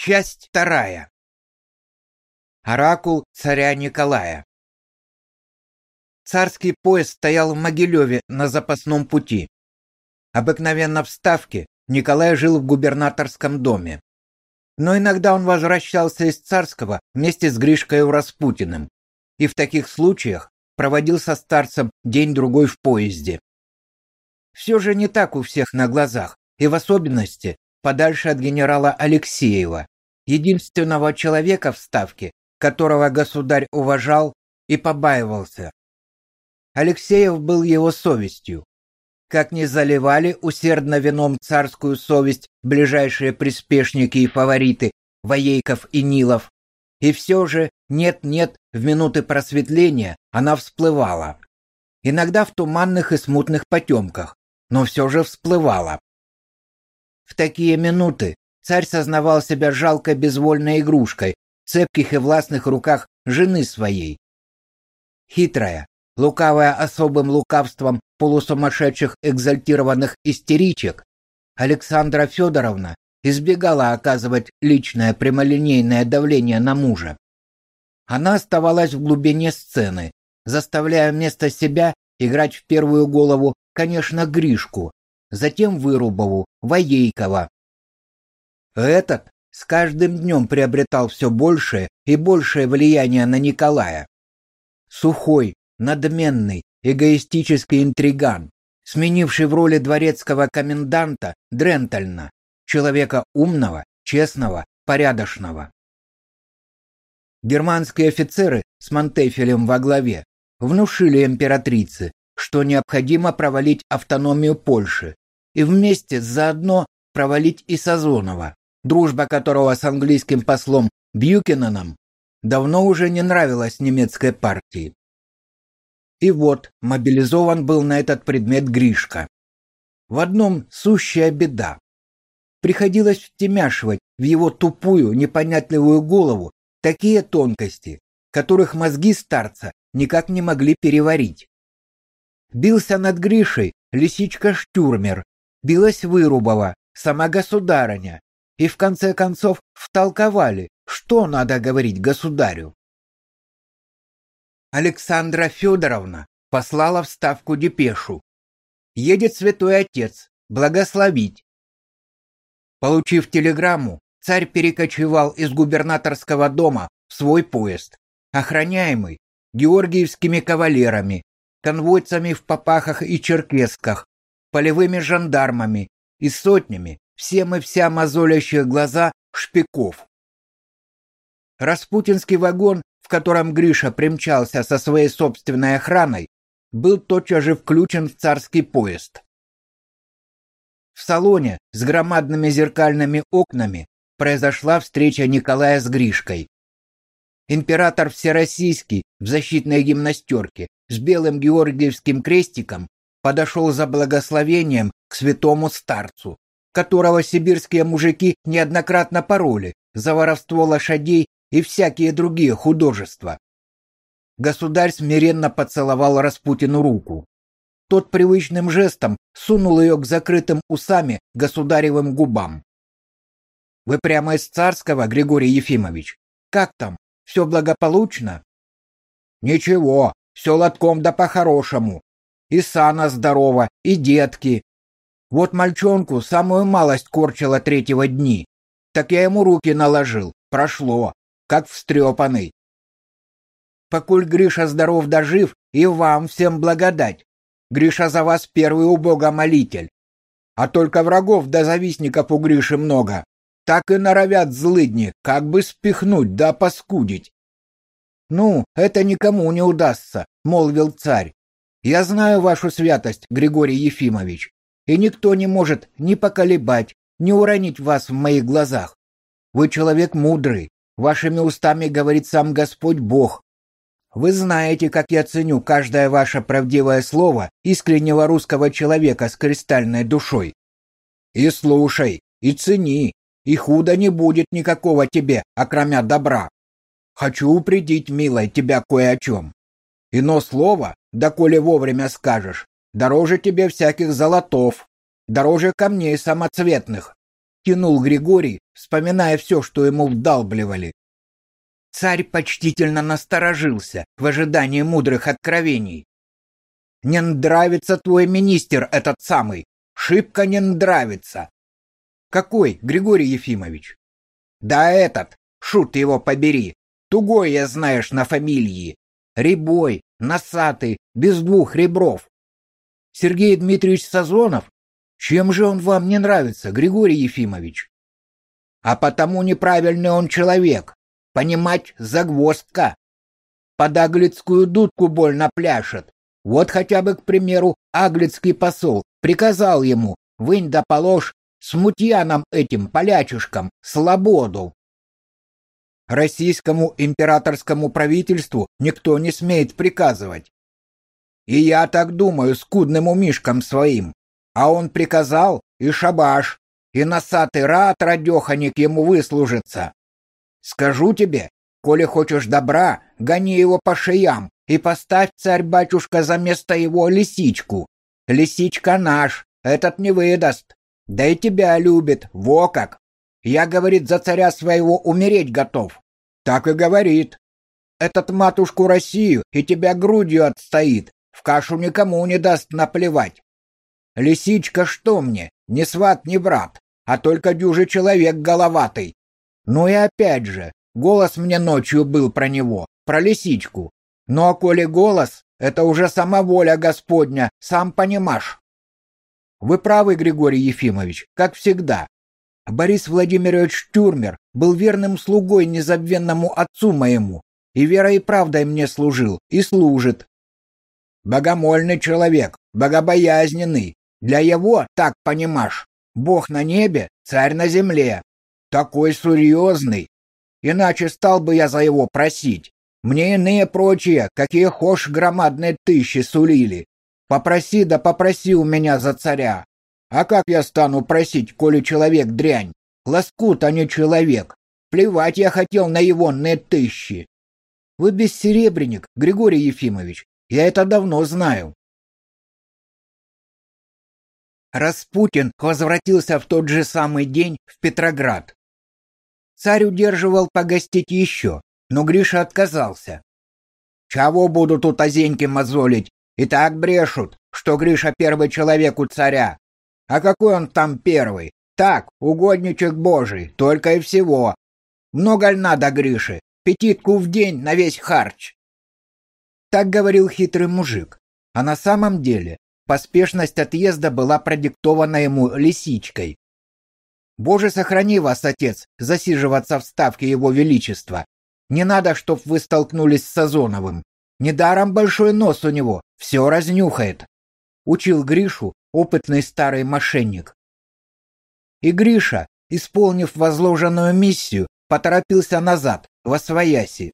Часть вторая. Оракул царя Николая. Царский поезд стоял в Могилеве на запасном пути. Обыкновенно в Ставке Николай жил в губернаторском доме. Но иногда он возвращался из Царского вместе с Гришкой Распутиным. И в таких случаях проводил со старцем день-другой в поезде. Все же не так у всех на глазах, и в особенности подальше от генерала Алексеева, единственного человека в Ставке, которого государь уважал и побаивался. Алексеев был его совестью. Как не заливали усердно вином царскую совесть ближайшие приспешники и фавориты Воейков и Нилов, и все же нет-нет, в минуты просветления она всплывала. Иногда в туманных и смутных потемках, но все же всплывала. В такие минуты царь сознавал себя жалкой безвольной игрушкой в цепких и властных руках жены своей. Хитрая, лукавая особым лукавством полусумасшедших экзальтированных истеричек, Александра Федоровна избегала оказывать личное прямолинейное давление на мужа. Она оставалась в глубине сцены, заставляя вместо себя играть в первую голову, конечно, Гришку, затем Вырубову, Воейкова. Этот с каждым днем приобретал все большее и большее влияние на Николая. Сухой, надменный, эгоистический интриган, сменивший в роли дворецкого коменданта Дрентальна, человека умного, честного, порядочного. Германские офицеры с Монтефелем во главе внушили императрице, что необходимо провалить автономию Польши и вместе заодно провалить и Сазонова, дружба которого с английским послом Бьюкинаном давно уже не нравилась немецкой партии. И вот мобилизован был на этот предмет Гришка. В одном сущая беда. Приходилось втемяшивать в его тупую, непонятливую голову такие тонкости, которых мозги старца никак не могли переварить. Бился над Гришей лисичка Штюрмер, билась Вырубова, сама государыня, и в конце концов втолковали, что надо говорить государю. Александра Федоровна послала в ставку депешу. Едет святой отец, благословить. Получив телеграмму, царь перекочевал из губернаторского дома в свой поезд, охраняемый георгиевскими кавалерами, конвойцами в попахах и черкесках, полевыми жандармами и сотнями всем и вся мозолящих глаза шпиков. Распутинский вагон, в котором Гриша примчался со своей собственной охраной, был тотчас же включен в царский поезд. В салоне с громадными зеркальными окнами произошла встреча Николая с Гришкой. Император Всероссийский в защитной гимнастерке с белым георгиевским крестиком подошел за благословением к святому старцу, которого сибирские мужики неоднократно пороли за воровство лошадей и всякие другие художества. Государь смиренно поцеловал Распутину руку. Тот привычным жестом сунул ее к закрытым усами государевым губам. «Вы прямо из царского, Григорий Ефимович? Как там? Все благополучно?» «Ничего, все лотком да по-хорошему. И Сана здорова, и детки. Вот мальчонку самую малость корчила третьего дни. Так я ему руки наложил. Прошло, как встрепанный. Покуль Гриша здоров да жив, и вам всем благодать. Гриша за вас первый у Бога молитель. А только врагов да завистников у Гриши много. Так и норовят злыдни, как бы спихнуть да поскудить. Ну, это никому не удастся, молвил царь. Я знаю вашу святость, Григорий Ефимович, и никто не может ни поколебать, ни уронить вас в моих глазах. Вы человек мудрый, вашими устами говорит сам Господь Бог. Вы знаете, как я ценю каждое ваше правдивое слово искреннего русского человека с кристальной душой. И слушай, и цени, и худо не будет никакого тебе, окромя добра. Хочу упредить, милая, тебя кое о чем. Ино слово, да коли вовремя скажешь, дороже тебе всяких золотов, дороже камней самоцветных. тянул Григорий, вспоминая все, что ему вдалбливали. Царь почтительно насторожился в ожидании мудрых откровений. «Не нравится твой министр этот самый, шибко не нравится». «Какой, Григорий Ефимович?» «Да этот, шут его побери, тугой я знаешь на фамилии, рябой, носатый, без двух ребров». «Сергей Дмитриевич Сазонов? Чем же он вам не нравится, Григорий Ефимович?» «А потому неправильный он человек, Понимать, загвоздка. Под аглицкую дудку больно пляшет. Вот хотя бы, к примеру, аглицкий посол приказал ему, вынь да положь смутьянам этим, полячушкам, свободу. Российскому императорскому правительству никто не смеет приказывать. И я так думаю, скудным умишкам своим. А он приказал, и шабаш, и носатый рад радеханик ему выслужится. Скажу тебе, коли хочешь добра, гони его по шеям и поставь, царь-батюшка, за место его лисичку. Лисичка наш, этот не выдаст. Да и тебя любит, во как. Я, говорит, за царя своего умереть готов. Так и говорит. Этот матушку Россию и тебя грудью отстоит, в кашу никому не даст наплевать. Лисичка что мне, не сват, не брат, а только дюжий человек головатый. Ну и опять же, голос мне ночью был про него, про лисичку. Ну а коли голос, это уже сама воля Господня, сам понимаешь. Вы правы, Григорий Ефимович, как всегда. Борис Владимирович Тюрмер был верным слугой незабвенному отцу моему, и верой и правдой мне служил, и служит. Богомольный человек, богобоязненный. Для его, так понимаешь, Бог на небе, царь на земле. Такой серьезный. Иначе стал бы я за его просить. Мне иные прочие, какие хошь громадные тысячи сулили. Попроси да попроси у меня за царя. А как я стану просить, коли человек дрянь? Лоскут, а не человек. Плевать я хотел на егонные тысячи. Вы бессеребренник, Григорий Ефимович. Я это давно знаю. Распутин возвратился в тот же самый день в Петроград. Царь удерживал погостить еще, но Гриша отказался. «Чего буду тут озеньки мозолить? И так брешут, что Гриша первый человек у царя. А какой он там первый? Так, угодничек божий, только и всего. Много ль надо Грише? Петитку в день на весь харч». Так говорил хитрый мужик. А на самом деле поспешность отъезда была продиктована ему лисичкой, Боже, сохрани вас, отец, засиживаться в ставке его величества. Не надо, чтоб вы столкнулись с Сазоновым. Недаром большой нос у него, все разнюхает. Учил Гришу опытный старый мошенник. И Гриша, исполнив возложенную миссию, поторопился назад, во свояси.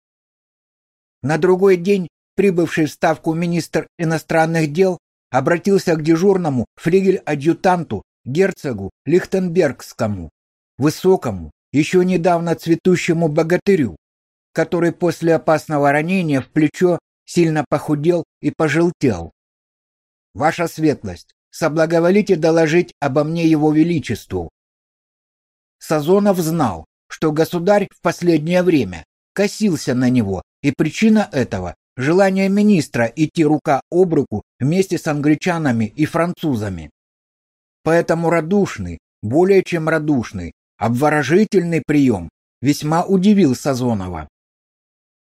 На другой день прибывший в ставку министр иностранных дел обратился к дежурному флигель-адъютанту герцогу Лихтенбергскому, высокому, еще недавно цветущему богатырю, который после опасного ранения в плечо сильно похудел и пожелтел. Ваша светлость, соблаговолите доложить обо мне его величеству. Сазонов знал, что государь в последнее время косился на него, и причина этого желание министра идти рука об руку вместе с англичанами и французами. Поэтому радушный, более чем радушный, обворожительный прием весьма удивил Сазонова.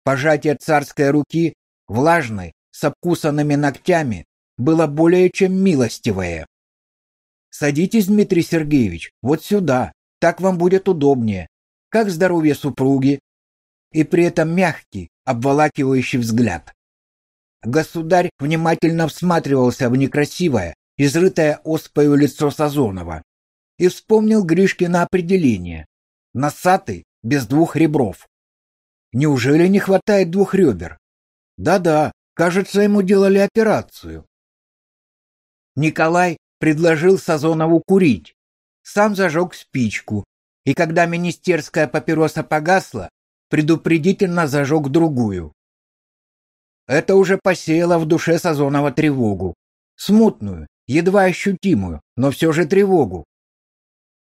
Пожатие царской руки, влажной, с обкусанными ногтями, было более чем милостивое. «Садитесь, Дмитрий Сергеевич, вот сюда, так вам будет удобнее. Как здоровье супруги?» И при этом мягкий, обволакивающий взгляд. Государь внимательно всматривался в некрасивое, изрытое оспою лицо Сазонова, и вспомнил Гришкино определение. Носатый, без двух ребров. Неужели не хватает двух ребер? Да-да, кажется, ему делали операцию. Николай предложил Сазонову курить. Сам зажег спичку, и когда министерская папироса погасла, предупредительно зажег другую. Это уже посеяло в душе Сазонова тревогу. Смутную, едва ощутимую, но все же тревогу.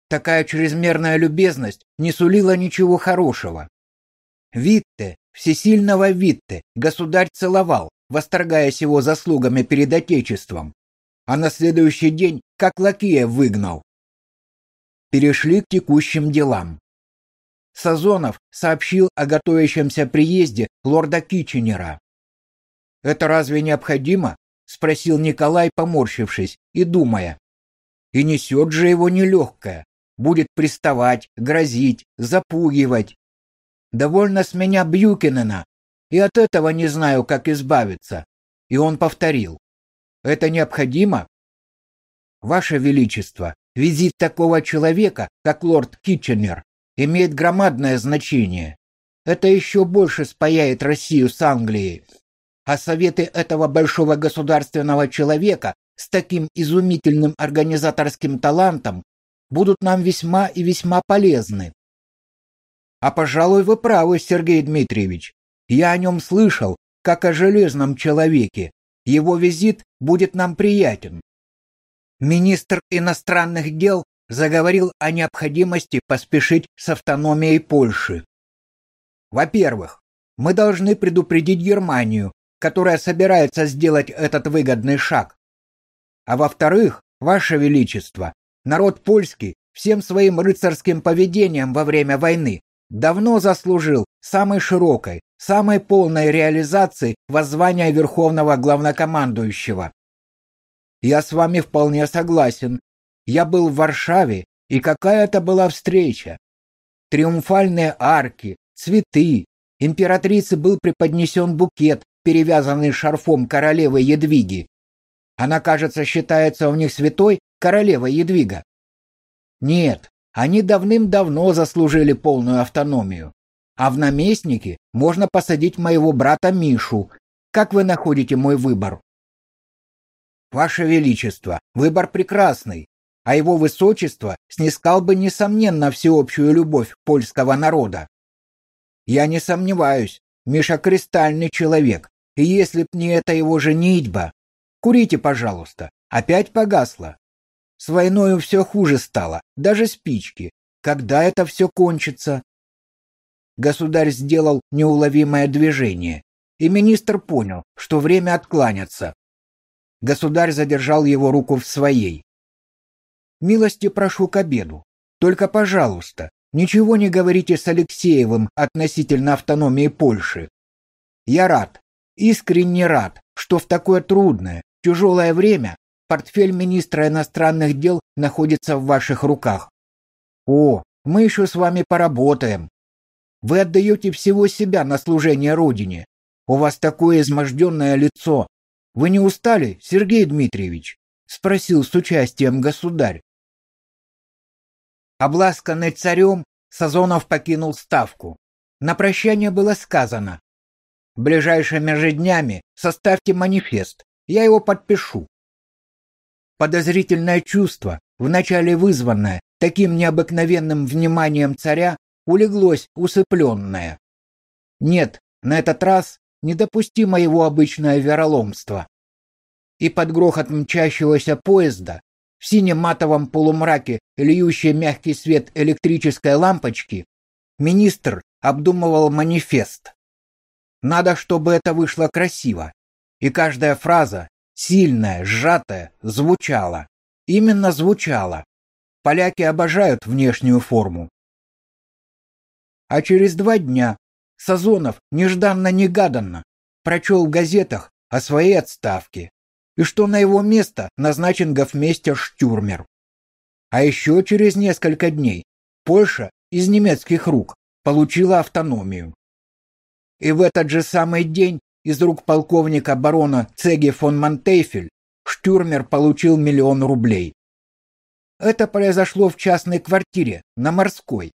такая чрезмерная любезность не сулила ничего хорошего. Витте, всесильного Витте, государь целовал, восторгаясь его заслугами перед Отечеством, а на следующий день как лакея выгнал. Перешли к текущим делам. Сазонов сообщил о готовящемся приезде лорда Киченера. «Это разве необходимо?» — спросил Николай, поморщившись и думая. «И несет же его нелегкое. Будет приставать, грозить, запугивать. Довольно с меня Бьюкинена, и от этого не знаю, как избавиться». И он повторил. «Это необходимо?» «Ваше Величество, визит такого человека, как лорд Китченер, имеет громадное значение. Это еще больше спаяет Россию с Англией. А советы этого большого государственного человека с таким изумительным организаторским талантом будут нам весьма и весьма полезны. А, пожалуй, вы правы, Сергей Дмитриевич. Я о нем слышал, как о железном человеке. Его визит будет нам приятен. Министр иностранных дел заговорил о необходимости поспешить с автономией Польши. Во-первых, мы должны предупредить Германию, которая собирается сделать этот выгодный шаг. А во-вторых, ваше величество, народ польский всем своим рыцарским поведением во время войны давно заслужил самой широкой, самой полной реализации воззвания верховного главнокомандующего. Я с вами вполне согласен, я был в Варшаве, и какая это была встреча! Триумфальные арки, цветы. Императрице был преподнесен букет, перевязанный шарфом королевы Едвиги. Она, кажется, считается у них святой королева Едвига. Нет, они давным-давно заслужили полную автономию. А в наместники можно посадить моего брата Мишу. Как вы находите мой выбор? Ваше Величество, выбор прекрасный а его высочество снискал бы, несомненно, всеобщую любовь польского народа. Я не сомневаюсь, Миша кристальный человек, и если б не эта его женитьба... Курите, пожалуйста, опять погасло. С войною все хуже стало, даже спички. Когда это все кончится? Государь сделал неуловимое движение, и министр понял, что время откланяться. Государь задержал его руку в своей. Милости прошу к обеду. Только, пожалуйста, ничего не говорите с Алексеевым относительно автономии Польши. Я рад, искренне рад, что в такое трудное, тяжелое время портфель министра иностранных дел находится в ваших руках. О, мы еще с вами поработаем. Вы отдаете всего себя на служение родине. У вас такое изможденное лицо. Вы не устали, Сергей Дмитриевич? спросил с участием государь. Обласканный царем, Сазонов покинул ставку. На прощание было сказано. Ближайшими же днями составьте манифест, я его подпишу. Подозрительное чувство, вначале вызванное таким необыкновенным вниманием царя, улеглось усыпленное. Нет, на этот раз недопустимо его обычное вероломство. И под грохот мчащегося поезда в синем матовом полумраке, льющий мягкий свет электрической лампочки, министр обдумывал манифест. Надо, чтобы это вышло красиво, и каждая фраза, сильная, сжатая, звучала. Именно звучала. Поляки обожают внешнюю форму. А через два дня Сазонов нежданно-негаданно прочел в газетах о своей отставке и что на его место назначен гофмейстер Штюрмер. А еще через несколько дней Польша из немецких рук получила автономию. И в этот же самый день из рук полковника барона Цеги фон Монтейфель Штюрмер получил миллион рублей. Это произошло в частной квартире на Морской.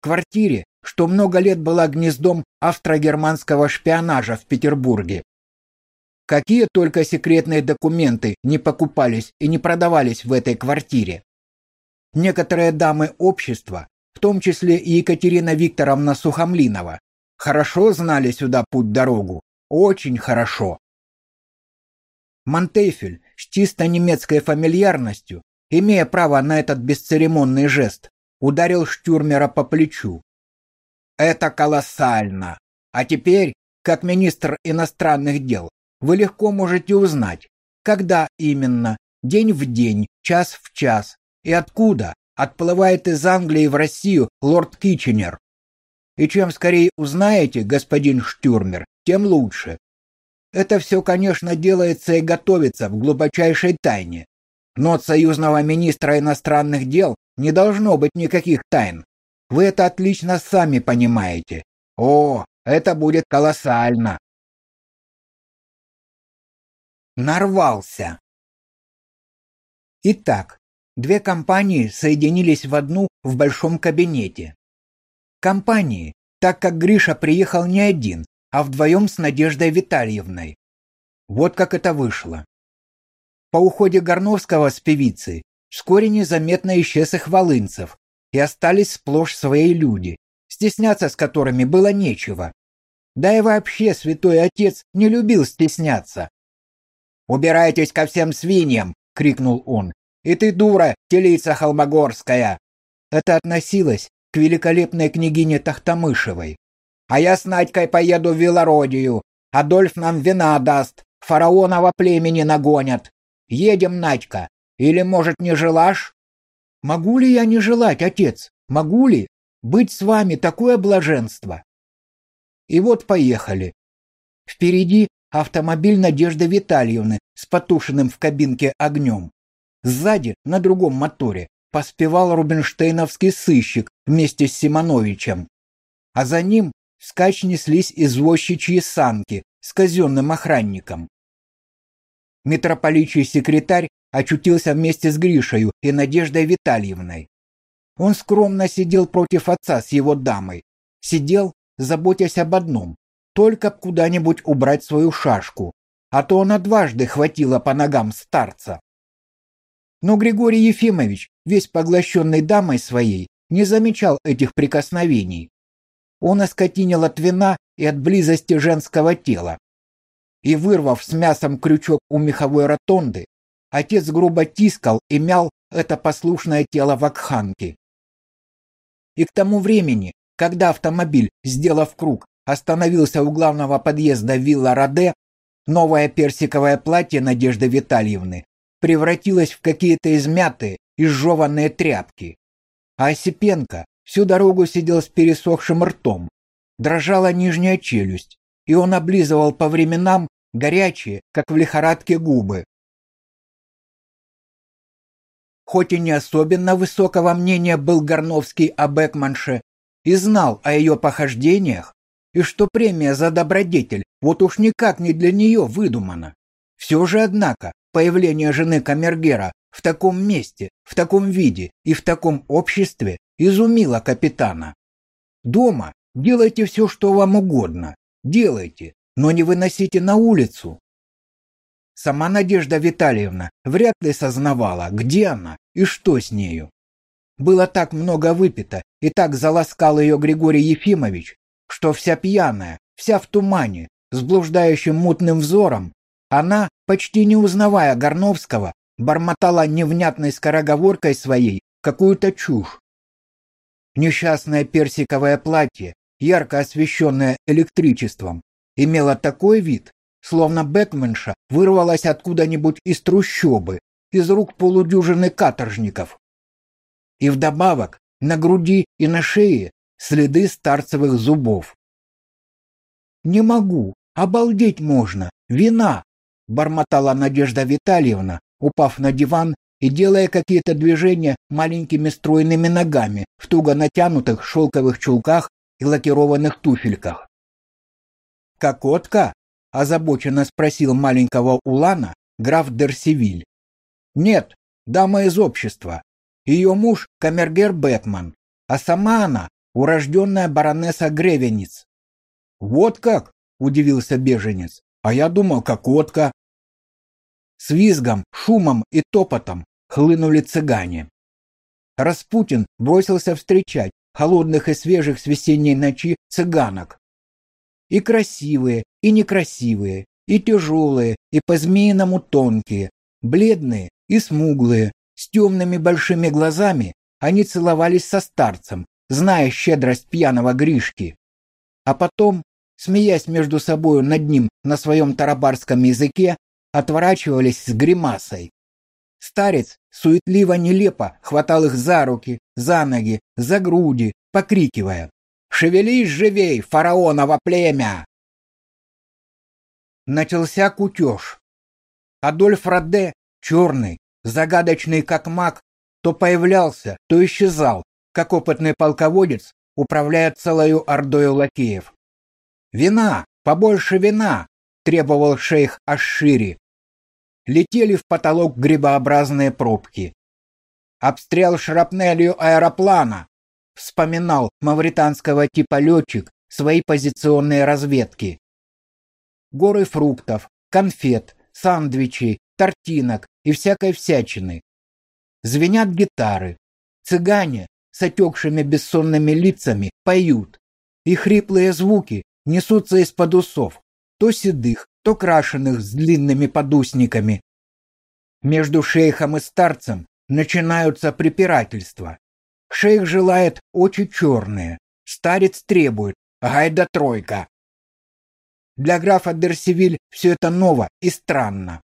Квартире, что много лет была гнездом австро-германского шпионажа в Петербурге. Какие только секретные документы не покупались и не продавались в этой квартире. Некоторые дамы общества, в том числе и Екатерина Викторовна Сухомлинова, хорошо знали сюда путь-дорогу, очень хорошо. Монтейфель с чисто немецкой фамильярностью имея право на этот бесцеремонный жест, ударил штурмера по плечу. Это колоссально. А теперь, как министр иностранных дел, вы легко можете узнать, когда именно, день в день, час в час и откуда отплывает из Англии в Россию лорд Китченер. И чем скорее узнаете, господин Штюрмер, тем лучше. Это все, конечно, делается и готовится в глубочайшей тайне. Но от союзного министра иностранных дел не должно быть никаких тайн. Вы это отлично сами понимаете. О, это будет колоссально. Нарвался. Итак, две компании соединились в одну в большом кабинете. Компании, так как Гриша приехал не один, а вдвоем с Надеждой Витальевной. Вот как это вышло. По уходе Горновского с певицей вскоре незаметно исчез их Волынцев, и остались сплошь свои люди, стесняться с которыми было нечего. Да и вообще святой отец не любил стесняться. «Убирайтесь ко всем свиньям!» — крикнул он. «И ты, дура, телица холмогорская!» Это относилось к великолепной княгине Тахтамышевой. «А я с Надькой поеду в Велородию. Адольф нам вина даст, фараонова племени нагонят. Едем, Надька. Или, может, не желаешь?» «Могу ли я не желать, отец? Могу ли? Быть с вами такое блаженство!» И вот поехали. Впереди автомобиль Надежды Витальевны с потушенным в кабинке огнем. Сзади, на другом моторе, поспевал рубинштейновский сыщик вместе с Симоновичем. А за ним вскачь неслись извозчичьи санки с казенным охранником. Митрополичий секретарь очутился вместе с Гришею и Надеждой Витальевной. Он скромно сидел против отца с его дамой. Сидел, заботясь об одном — только куда-нибудь убрать свою шашку, а то она дважды хватила по ногам старца. Но Григорий Ефимович, весь поглощенный дамой своей, не замечал этих прикосновений. Он оскотинил от вина и от близости женского тела. И, вырвав с мясом крючок у меховой ротонды, отец грубо тискал и мял это послушное тело вакханки. И к тому времени, когда автомобиль, сделав круг, остановился у главного подъезда вилла Раде, новое персиковое платье Надежды Витальевны превратилось в какие-то измятые, изжеванные тряпки. А Осипенко всю дорогу сидел с пересохшим ртом, дрожала нижняя челюсть, и он облизывал по временам горячие, как в лихорадке, губы. Хоть и не особенно высокого мнения был Горновский о Бекманше и знал о ее похождениях, и что премия за добродетель вот уж никак не для нее выдумана. Все же, однако, появление жены Камергера в таком месте, в таком виде и в таком обществе изумило капитана. Дома делайте все, что вам угодно, делайте, но не выносите на улицу. Сама Надежда Витальевна вряд ли сознавала, где она и что с нею. Было так много выпито и так заласкал ее Григорий Ефимович, что вся пьяная, вся в тумане, с блуждающим мутным взором, она, почти не узнавая Горновского, бормотала невнятной скороговоркой своей какую-то чушь. Несчастное персиковое платье, ярко освещенное электричеством, имело такой вид, словно Бекменша вырвалась откуда-нибудь из трущобы, из рук полудюжины каторжников. И вдобавок на груди и на шее следы старцевых зубов. «Не могу, обалдеть можно, вина!» — бормотала Надежда Витальевна, упав на диван и делая какие-то движения маленькими стройными ногами в туго натянутых шелковых чулках и лакированных туфельках. «Кокотка?» — озабоченно спросил маленького Улана граф Дерсивиль. «Нет, дама из общества. Ее муж — камергер Бэтман, а сама она — урожденная баронесса Гревениц». «Вот как?» — удивился беженец. «А я думал, кокотка». С визгом, шумом и топотом хлынули цыгане. Распутин бросился встречать холодных и свежих с весенней ночи цыганок, и красивые, и некрасивые, и тяжелые, и по-змеиному тонкие, бледные и смуглые, С темными большими глазами они целовались со старцем, зная щедрость пьяного Гришки. А потом, смеясь между собою над ним на своем тарабарском языке, отворачивались с гримасой. Старец суетливо-нелепо хватал их за руки, за ноги, за груди, покрикивая «Шевелись живей, фараоново племя!» Начался кутеж. Адольф Раде, черный, загадочный как маг, то появлялся, то исчезал, как опытный полководец, управляя целою ордой лакеев. «Вина! Побольше вина!» — требовал шейх Ашшири. Летели в потолок грибообразные пробки. «Обстрел шрапнелью аэроплана!» — вспоминал мавританского типа летчик свои позиционные разведки. Горы фруктов, конфет, сандвичей, тортинок и всякой всячины. Звенят гитары. Цыгане с отекшими бессонными лицами поют, и хриплые звуки несутся из-под усов, то седых, то крашеных с длинными подусниками. Между шейхом и старцем начинаются препирательства. Шейх желает очи черные, старец требует гайда тройка. Для графа Дерсивиль все это ново и странно.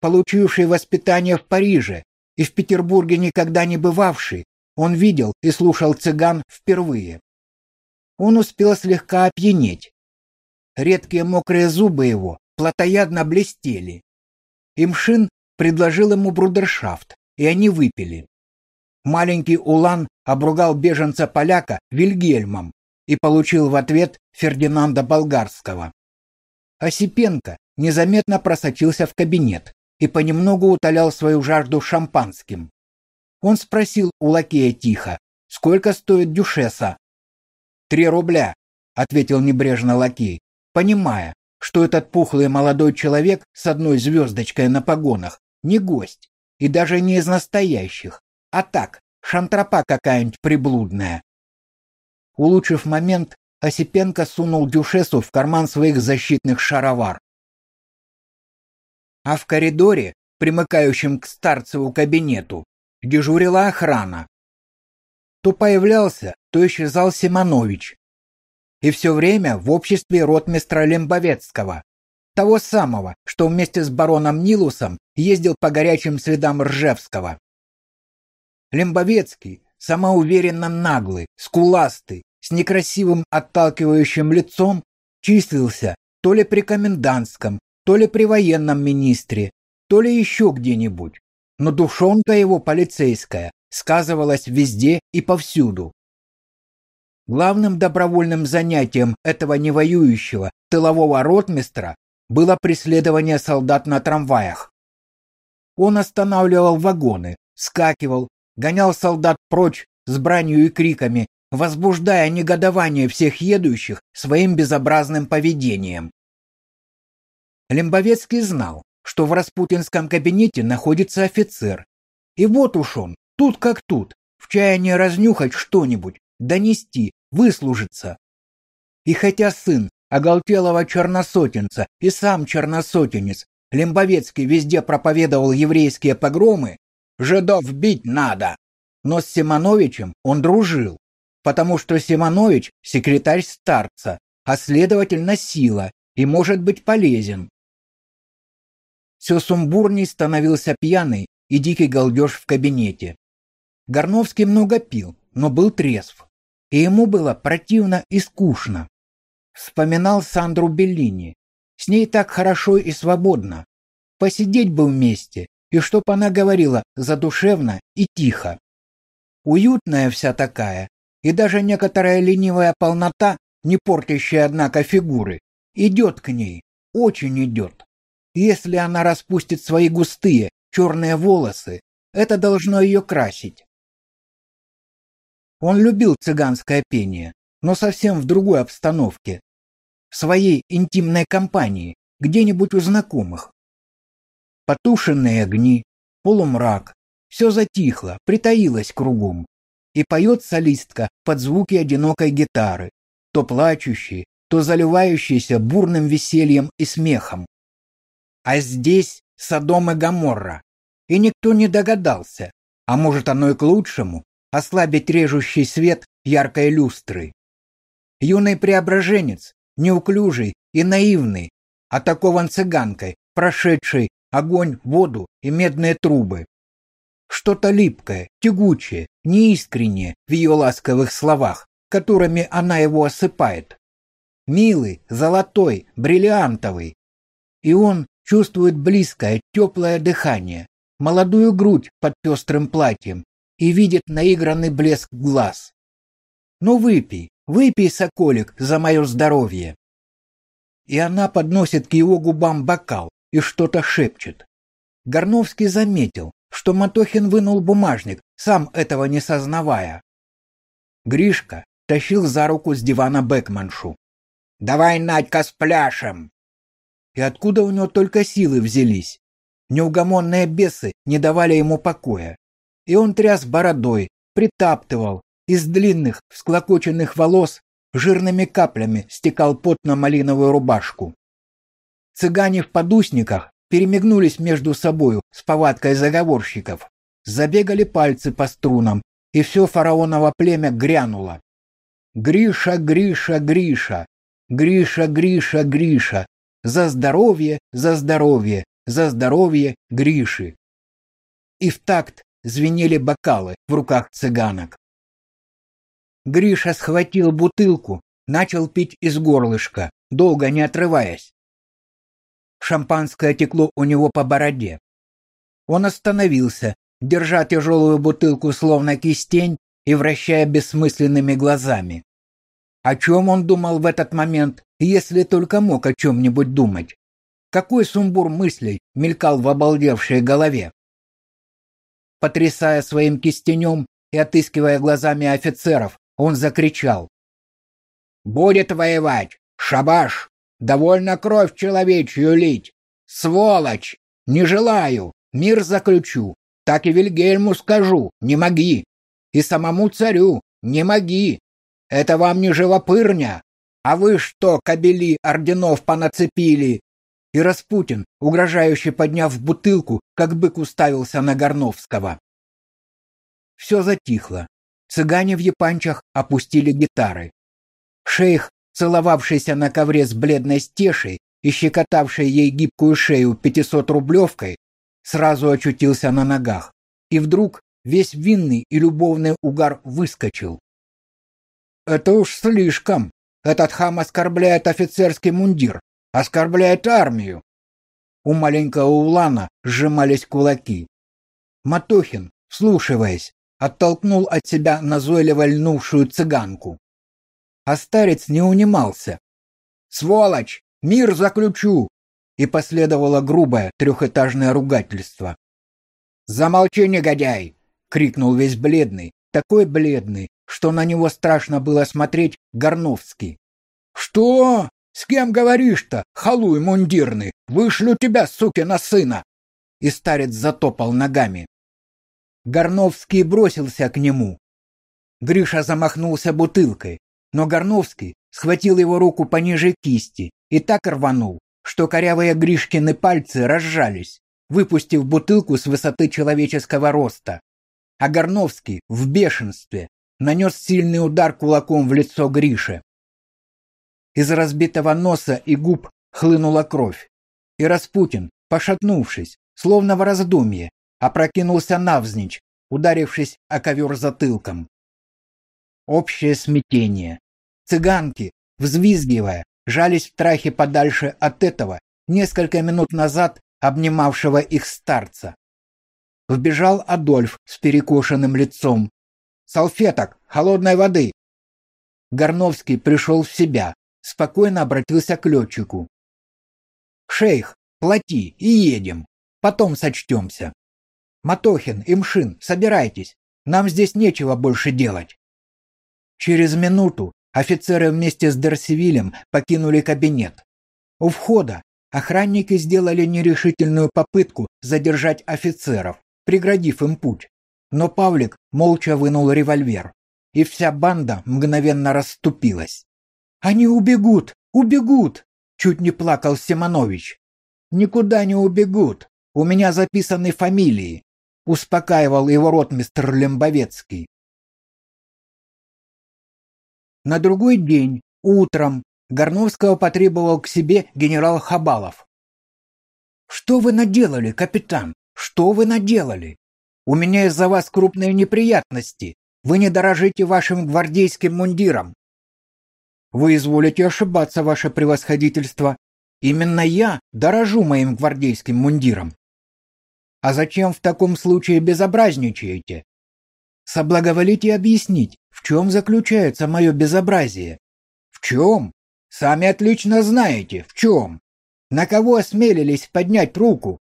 Получивший воспитание в Париже и в Петербурге никогда не бывавший, он видел и слушал цыган впервые. Он успел слегка опьянеть. Редкие мокрые зубы его плотоядно блестели. Имшин предложил ему брудершафт, и они выпили. Маленький Улан обругал беженца-поляка Вильгельмом и получил в ответ Фердинанда Болгарского. Осипенко незаметно просочился в кабинет и понемногу утолял свою жажду шампанским. Он спросил у лакея тихо, сколько стоит дюшеса. «Три рубля», — ответил небрежно лакей, понимая, что этот пухлый молодой человек с одной звездочкой на погонах не гость и даже не из настоящих, а так, шантропа какая-нибудь приблудная. Улучшив момент, Осипенко сунул Дюшесу в карман своих защитных шаровар. А в коридоре, примыкающем к старцеву кабинету, дежурила охрана. То появлялся, то исчезал Симонович. И все время в обществе ротмистра Лембовецкого, того самого, что вместе с бароном Нилусом ездил по горячим следам Ржевского. Лембовецкий, самоуверенно наглый, скуластый, с некрасивым отталкивающим лицом, числился то ли при комендантском, то ли при военном министре, то ли еще где-нибудь но душонка его полицейская сказывалась везде и повсюду. Главным добровольным занятием этого невоюющего тылового ротмистра было преследование солдат на трамваях. Он останавливал вагоны, скакивал, гонял солдат прочь с бранью и криками, возбуждая негодование всех едущих своим безобразным поведением. Лембовецкий знал, что в распутинском кабинете находится офицер. И вот уж он, тут как тут, в чаянии разнюхать что-нибудь, донести, выслужиться. И хотя сын оголтелого черносотенца и сам черносотенец Лембовецкий везде проповедовал еврейские погромы, жидов бить надо. Но с Симоновичем он дружил, потому что Симонович – секретарь старца, а следовательно сила и может быть полезен все сумбурней становился пьяный и дикий галдеж в кабинете. Горновский много пил, но был трезв, и ему было противно и скучно. Вспоминал Сандру Беллини. С ней так хорошо и свободно. Посидеть бы вместе, и чтоб она говорила задушевно и тихо. Уютная вся такая, и даже некоторая ленивая полнота, не портящая, однако, фигуры, идет к ней, очень идет. Если она распустит свои густые черные волосы, это должно ее красить. Он любил цыганское пение, но совсем в другой обстановке. В своей интимной компании, где-нибудь у знакомых. Потушенные огни, полумрак, все затихло, притаилось кругом. И поет солистка под звуки одинокой гитары, то плачущей, то заливающейся бурным весельем и смехом. А здесь Содом и Гоморра. и никто не догадался, а может оно и к лучшему, ослабить режущий свет яркой люстры. Юный преображенец, неуклюжий и наивный, атакован цыганкой, прошедшей огонь, воду и медные трубы. Что-то липкое, тягучее, неискреннее в ее ласковых словах, которыми она его осыпает. Милый, золотой, бриллиантовый. И он чувствует близкое, теплое дыхание, молодую грудь под пестрым платьем и видит наигранный блеск глаз. «Ну выпей, выпей, соколик, за мое здоровье!» И она подносит к его губам бокал и что-то шепчет. Горновский заметил, что Матохин вынул бумажник, сам этого не сознавая. Гришка тащил за руку с дивана Бекманшу. «Давай, Надька, спляшем!» И откуда у него только силы взялись? Неугомонные бесы не давали ему покоя. И он тряс бородой, притаптывал, из длинных, всклокоченных волос жирными каплями стекал пот на малиновую рубашку. Цыгане в подусниках перемигнулись между собою с повадкой заговорщиков. Забегали пальцы по струнам, и все фараоново племя грянуло. «Гриша, Гриша, Гриша! Гриша, Гриша, Гриша! За здоровье, за здоровье, за здоровье Гриши!» И в такт звенели бокалы в руках цыганок. Гриша схватил бутылку, начал пить из горлышка, долго не отрываясь. Шампанское текло у него по бороде. Он остановился, держа тяжелую бутылку словно кистень и вращая бессмысленными глазами. О чем он думал в этот момент, если только мог о чем-нибудь думать? Какой сумбур мыслей мелькал в обалдевшей голове? Потрясая своим кистенем и отыскивая глазами офицеров, он закричал. «Будет воевать! Шабаш! Довольно кровь человечью лить! Сволочь! Не желаю! Мир заключу! Так и Вильгельму скажу! Не моги! И самому царю! Не моги! Это вам не живопырня! А вы что, кобели орденов понацепили? И Распутин, угрожающе подняв бутылку, как бык уставился на Горновского. Все затихло. Цыгане в япанчах опустили гитары. Шейх целовавшийся на ковре с бледной стешей и щекотавший ей гибкую шею пятисотрублевкой, сразу очутился на ногах. И вдруг весь винный и любовный угар выскочил. «Это уж слишком! Этот хам оскорбляет офицерский мундир, оскорбляет армию!» У маленького Улана сжимались кулаки. Матохин, слушаясь, оттолкнул от себя назойливо льнувшую цыганку а старец не унимался. «Сволочь! Мир заключу!» И последовало грубое трехэтажное ругательство. «Замолчи, негодяй!» — крикнул весь бледный, такой бледный, что на него страшно было смотреть Горновский. «Что? С кем говоришь-то, халуй мундирный? Вышлю тебя, сукина сына!» И старец затопал ногами. Горновский бросился к нему. Гриша замахнулся бутылкой, но Горновский схватил его руку пониже кисти и так рванул, что корявые Гришкины пальцы разжались, выпустив бутылку с высоты человеческого роста. А Горновский в бешенстве нанес сильный удар кулаком в лицо Грише. Из разбитого носа и губ хлынула кровь, и Распутин, пошатнувшись, словно в раздумье, опрокинулся навзничь, ударившись о ковер затылком общее смятение. Цыганки, взвизгивая, жались в страхе подальше от этого, несколько минут назад обнимавшего их старца. Вбежал Адольф с перекошенным лицом. «Салфеток! Холодной воды!» Горновский пришел в себя, спокойно обратился к летчику. «Шейх, плати и едем. Потом сочтемся. Матохин, Имшин, собирайтесь. Нам здесь нечего больше делать». Через минуту офицеры вместе с Дерсивилем покинули кабинет. У входа охранники сделали нерешительную попытку задержать офицеров, преградив им путь. Но Павлик молча вынул револьвер, и вся банда мгновенно расступилась. «Они убегут! Убегут!» — чуть не плакал Семанович. «Никуда не убегут! у меня записаны фамилии, успокаивал его ротмистр Лембовецкий. На другой день, утром, Горновского потребовал к себе генерал Хабалов. «Что вы наделали, капитан? Что вы наделали? У меня из-за вас крупные неприятности. Вы не дорожите вашим гвардейским мундиром». «Вы изволите ошибаться, ваше превосходительство. Именно я дорожу моим гвардейским мундиром». «А зачем в таком случае безобразничаете?» «Соблаговолите объяснить, в чем заключается мое безобразие?» «В чем? Сами отлично знаете, в чем. На кого осмелились поднять руку?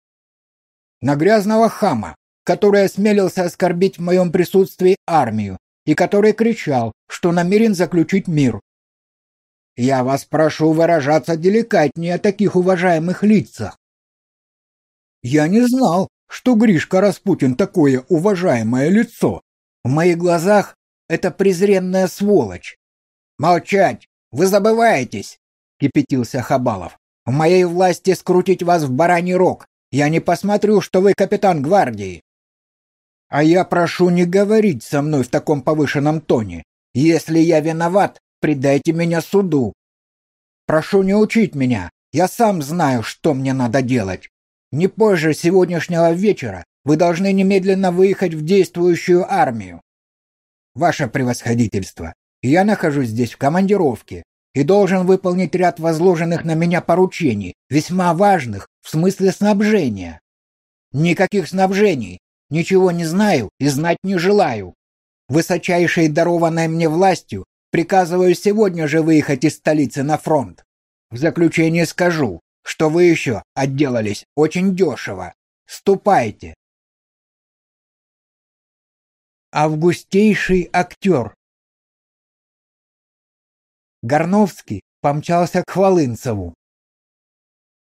На грязного хама, который осмелился оскорбить в моем присутствии армию и который кричал, что намерен заключить мир. Я вас прошу выражаться деликатнее о таких уважаемых лицах. Я не знал, что Гришка Распутин такое уважаемое лицо. В моих глазах это презренная сволочь. Молчать! Вы забываетесь, кипятился Хабалов. В моей власти скрутить вас в бараний рог. Я не посмотрю, что вы капитан гвардии. А я прошу не говорить со мной в таком повышенном тоне. Если я виноват, предайте меня суду. Прошу не учить меня. Я сам знаю, что мне надо делать. Не позже сегодняшнего вечера вы должны немедленно выехать в действующую армию. Ваше превосходительство, я нахожусь здесь в командировке и должен выполнить ряд возложенных на меня поручений, весьма важных в смысле снабжения. Никаких снабжений, ничего не знаю и знать не желаю. Высочайшей дарованной мне властью приказываю сегодня же выехать из столицы на фронт. В заключение скажу, что вы еще отделались очень дешево. Ступайте. Августейший актер Горновский помчался к Хвалынцеву.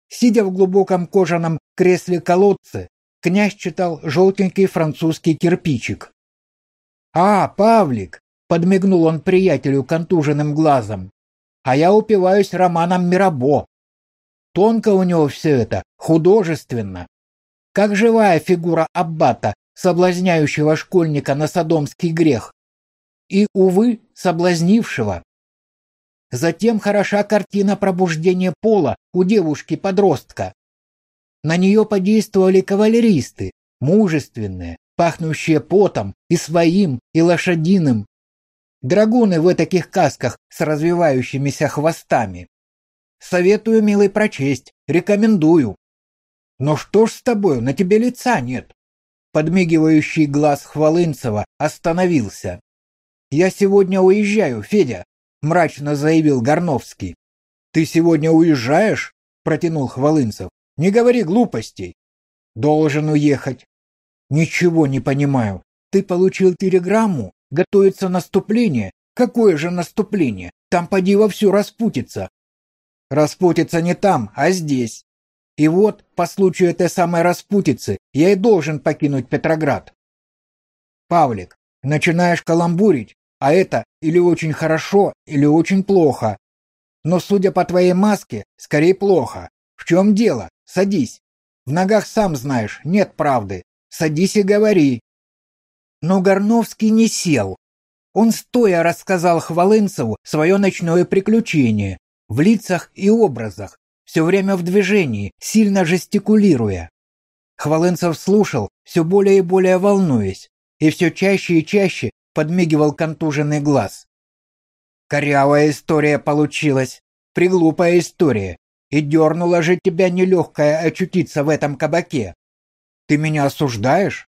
Сидя в глубоком кожаном кресле колодце, князь читал желтенький французский кирпичик. «А, Павлик!» — подмигнул он приятелю контуженным глазом. «А я упиваюсь романом Мирабо. Тонко у него все это, художественно. Как живая фигура аббата, соблазняющего школьника на содомский грех. И, увы, соблазнившего. Затем хороша картина пробуждения пола у девушки-подростка. На нее подействовали кавалеристы, мужественные, пахнущие потом и своим, и лошадиным. Драгуны в таких касках с развивающимися хвостами. Советую, милый, прочесть, рекомендую. Но что ж с тобой, на тебе лица нет. Подмигивающий глаз Хвалынцева остановился. Я сегодня уезжаю, Федя, мрачно заявил Горновский. Ты сегодня уезжаешь? протянул Хвалынцев. Не говори глупостей. Должен уехать. Ничего не понимаю. Ты получил телеграмму? Готовится наступление? Какое же наступление? Там поди вовсю распутится. Распутиться не там, а здесь. И вот, по случаю этой самой распутицы, я и должен покинуть Петроград. Павлик, начинаешь каламбурить, а это или очень хорошо, или очень плохо. Но, судя по твоей маске, скорее плохо. В чем дело? Садись. В ногах сам знаешь, нет правды. Садись и говори. Но Горновский не сел. Он стоя рассказал Хвалынцеву свое ночное приключение в лицах и образах, все время в движении, сильно жестикулируя. Хвалынцев слушал, все более и более волнуясь, и все чаще и чаще подмигивал контуженный глаз. Корявая история получилась, приглупая история, и дернула же тебя нелегкая очутиться в этом кабаке. Ты меня осуждаешь?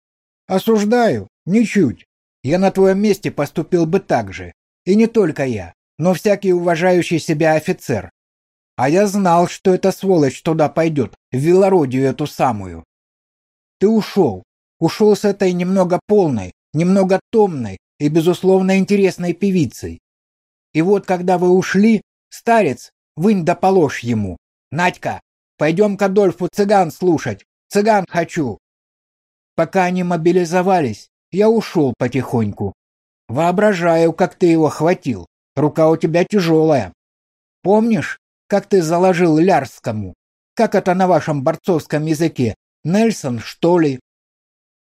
Осуждаю, ничуть. Я на твоем месте поступил бы так же. И не только я, но всякий уважающий себя офицер. А я знал, что эта сволочь туда пойдет, в Велородию эту самую. Ты ушел. Ушел с этой немного полной, немного томной, и, безусловно, интересной певицей. И вот, когда вы ушли, старец, вынь да положь ему. Надька, пойдем к Адольфу цыган слушать. Цыган хочу. Пока они мобилизовались, я ушел потихоньку. Воображаю, как ты его хватил. Рука у тебя тяжелая. Помнишь, как ты заложил Лярскому? Как это на вашем борцовском языке? Нельсон, что ли?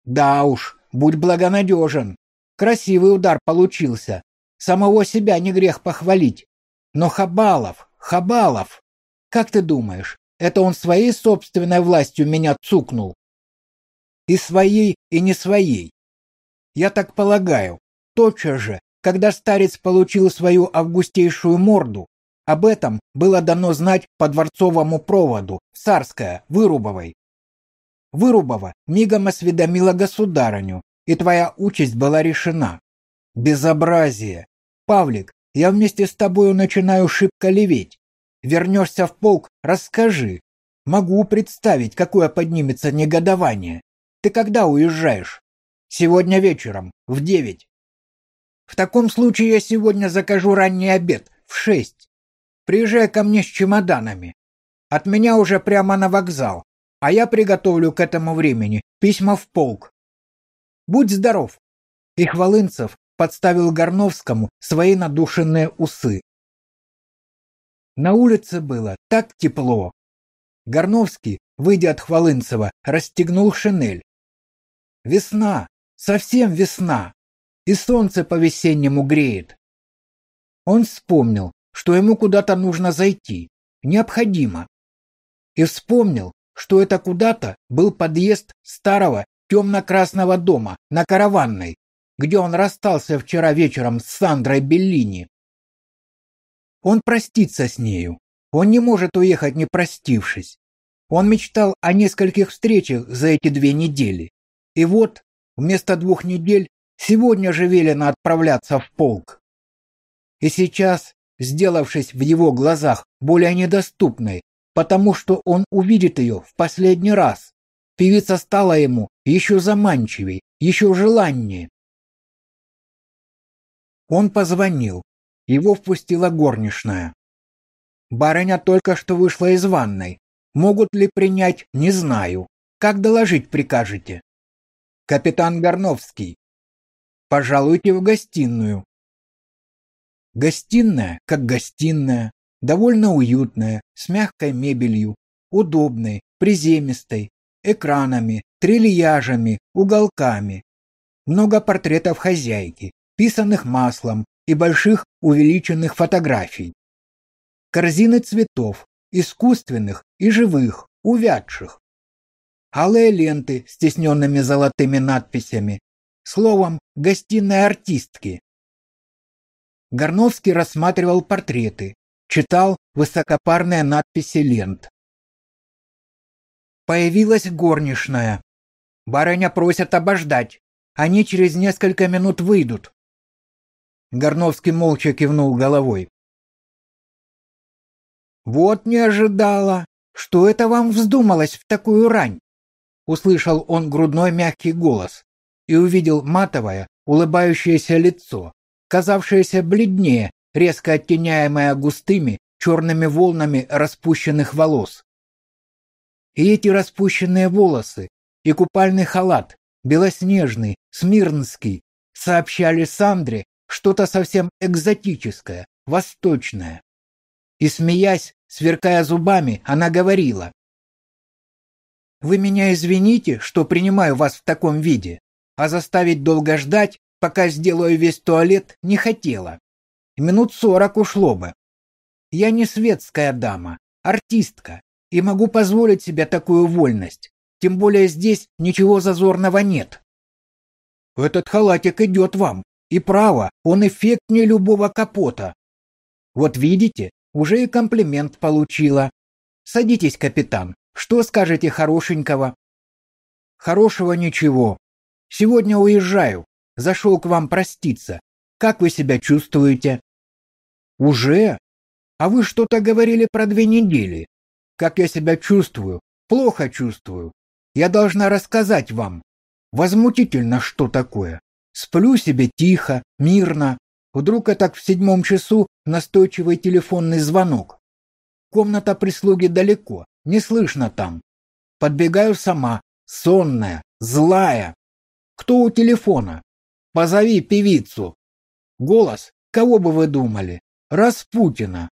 Да уж, будь благонадежен. Красивый удар получился. Самого себя не грех похвалить. Но Хабалов, Хабалов, как ты думаешь, это он своей собственной властью меня цукнул? И своей, и не своей. Я так полагаю, тотчас же, когда старец получил свою августейшую морду, об этом было дано знать по дворцовому проводу, царская, Вырубовой. Вырубова мигом осведомила государыню, и твоя участь была решена. Безобразие! Павлик, я вместе с тобою начинаю шибко леветь. Вернешься в полк, расскажи. Могу представить, какое поднимется негодование. Ты когда уезжаешь? Сегодня вечером, в девять. В таком случае я сегодня закажу ранний обед, в шесть. Приезжай ко мне с чемоданами. От меня уже прямо на вокзал, а я приготовлю к этому времени письма в полк. Будь здоров. И Хвалынцев подставил Горновскому свои надушенные усы. На улице было так тепло. Горновский, выйдя от Хвалынцева, расстегнул шинель. Весна, совсем весна, и солнце по-весеннему греет. Он вспомнил, что ему куда-то нужно зайти, необходимо. И вспомнил, что это куда-то был подъезд старого темно-красного дома на Караванной, где он расстался вчера вечером с Сандрой Беллини. Он простится с нею. Он не может уехать, не простившись. Он мечтал о нескольких встречах за эти две недели. И вот, вместо двух недель, сегодня же велено отправляться в полк. И сейчас, сделавшись в его глазах более недоступной, потому что он увидит ее в последний раз, певица стала ему еще заманчивей, еще желаннее. Он позвонил. Его впустила горничная. Барыня только что вышла из ванной. Могут ли принять, не знаю. Как доложить прикажете? Капитан Горновский. Пожалуйте в гостиную. Гостиная, как гостиная, довольно уютная, с мягкой мебелью, удобной, приземистой, экранами, трильяжами, уголками. Много портретов хозяйки, писанных маслом и больших увеличенных фотографий. Корзины цветов, искусственных и живых, увядших. Алые ленты с тесненными золотыми надписями. Словом, гостиная артистки. Горновский рассматривал портреты, читал высокопарные надписи лент. Появилась горничная. Барыня просят обождать. Они через несколько минут выйдут. Горновский молча кивнул головой. Вот не ожидала. Что это вам вздумалось в такую рань? Услышал он грудной мягкий голос и увидел матовое, улыбающееся лицо, казавшееся бледнее, резко оттеняемое густыми черными волнами распущенных волос. И эти распущенные волосы, и купальный халат, белоснежный, смирнский, сообщали Сандре что-то совсем экзотическое, восточное. И смеясь, сверкая зубами, она говорила: Вы меня извините, что принимаю вас в таком виде, а заставить долго ждать, пока сделаю весь туалет, не хотела. Минут сорок ушло бы. Я не светская дама, артистка, и могу позволить себе такую вольность. Тем более здесь ничего зазорного нет. Этот халатик идет вам, и право, он эффектнее любого капота. Вот видите, уже и комплимент получила. Садитесь, капитан. Что скажете хорошенького? Хорошего ничего. Сегодня уезжаю. Зашел к вам проститься. Как вы себя чувствуете? Уже? А вы что-то говорили про две недели. Как я себя чувствую? Плохо чувствую. Я должна рассказать вам. Возмутительно, что такое. Сплю себе тихо, мирно. Вдруг это в седьмом часу настойчивый телефонный звонок. Комната прислуги далеко, не слышно там. Подбегаю сама, сонная, злая. Кто у телефона? Позови певицу. Голос, кого бы вы думали? Распутина.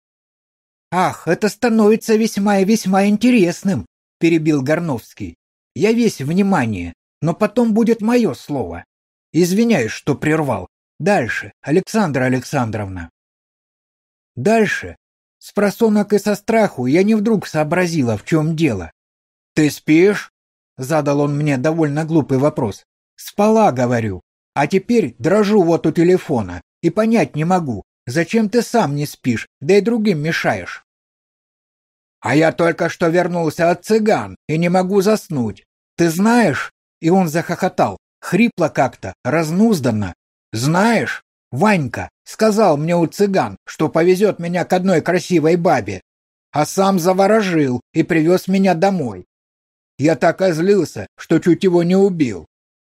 Ах, это становится весьма и весьма интересным, перебил Горновский. я весь внимание, но потом будет мое слово. Извиняюсь, что прервал. Дальше, Александра Александровна. Дальше. С просонок и со страху я не вдруг сообразила, в чем дело. «Ты спишь?» — задал он мне довольно глупый вопрос. «Спала, говорю. А теперь дрожу вот у телефона и понять не могу, зачем ты сам не спишь, да и другим мешаешь». «А я только что вернулся от цыган и не могу заснуть. Ты знаешь?» И он захохотал, хрипло как-то, разнузданно. «Знаешь, Ванька сказал мне у цыган, что повезет меня к одной красивой бабе, а сам заворожил и привез меня домой. Я так озлился, что чуть его не убил.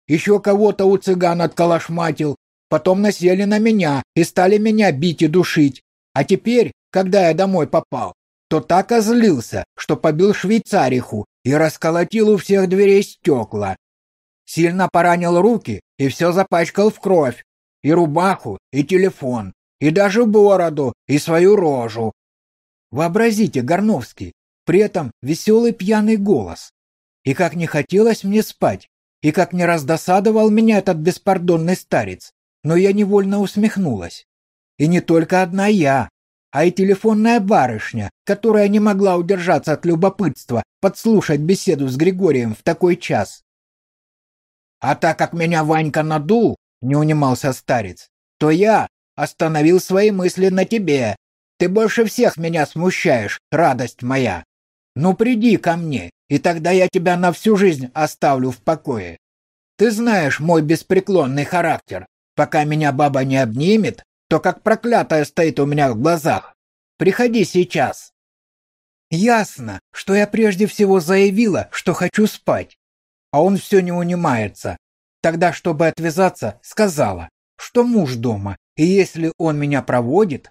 Еще кого-то у цыган отколошматил, потом насели на меня и стали меня бить и душить. А теперь, когда я домой попал, то так озлился, что побил швейцариху и расколотил у всех дверей стекла. Сильно поранил руки и все запачкал в кровь, и рубаху, и телефон, и даже бороду, и свою рожу. Вообразите, Горновский, при этом веселый пьяный голос. И как не хотелось мне спать, и как не раздосадовал меня этот беспардонный старец, но я невольно усмехнулась. И не только одна я, а и телефонная барышня, которая не могла удержаться от любопытства подслушать беседу с Григорием в такой час. А так как меня Ванька надул, не унимался старец, то я остановил свои мысли на тебе. Ты больше всех меня смущаешь, радость моя. Ну приди ко мне, и тогда я тебя на всю жизнь оставлю в покое. Ты знаешь мой беспреклонный характер. Пока меня баба не обнимет, то как проклятая стоит у меня в глазах. Приходи сейчас. Ясно, что я прежде всего заявила, что хочу спать. А он все не унимается. Тогда, чтобы отвязаться, сказала, что муж дома, и если он меня проводит,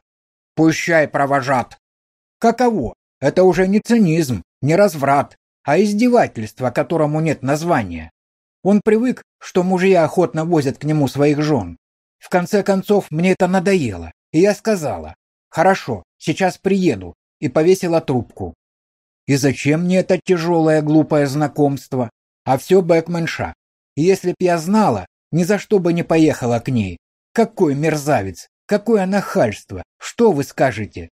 пущай провожат. Каково? Это уже не цинизм, не разврат, а издевательство, которому нет названия. Он привык, что мужья охотно возят к нему своих жен. В конце концов, мне это надоело, и я сказала, «Хорошо, сейчас приеду», и повесила трубку. И зачем мне это тяжелое глупое знакомство? А все Бэкманша. Если б я знала, ни за что бы не поехала к ней. Какой мерзавец, какое нахальство, что вы скажете?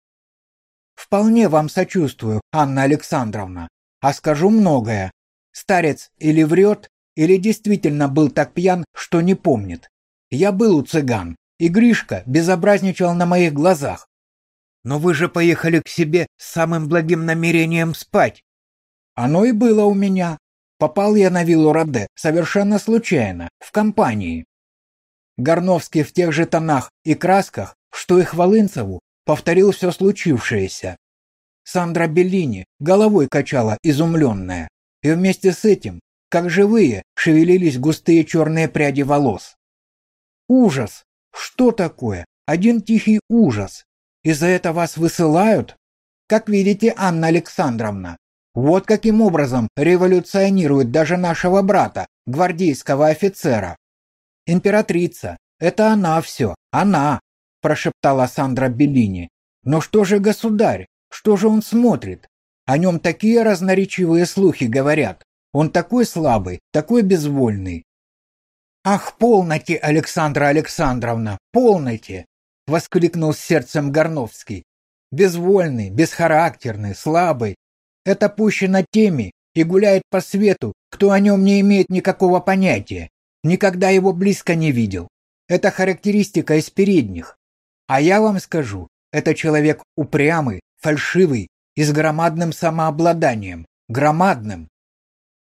Вполне вам сочувствую, Анна Александровна, а скажу многое. Старец или врет, или действительно был так пьян, что не помнит. Я был у цыган, и Гришка безобразничал на моих глазах. Но вы же поехали к себе с самым благим намерением спать. Оно и было у меня, Попал я на виллу Раде совершенно случайно, в компании. Горновский в тех же тонах и красках, что и Хвалынцеву, повторил все случившееся. Сандра Беллини головой качала изумленная, и вместе с этим, как живые, шевелились густые черные пряди волос. Ужас! Что такое? Один тихий ужас. И за это вас высылают? Как видите, Анна Александровна, вот каким образом революционирует даже нашего брата, гвардейского офицера. Императрица, это она все, она, прошептала Сандра Беллини. Но что же государь? Что же он смотрит? О нем такие разноречивые слухи говорят. Он такой слабый, такой безвольный. Ах, полноте, Александра Александровна, полноте, воскликнул с сердцем Горновский. Безвольный, бесхарактерный, слабый, это пущено теми и гуляет по свету, кто о нем не имеет никакого понятия, никогда его близко не видел. Это характеристика из передних. А я вам скажу, это человек упрямый, фальшивый и с громадным самообладанием. Громадным.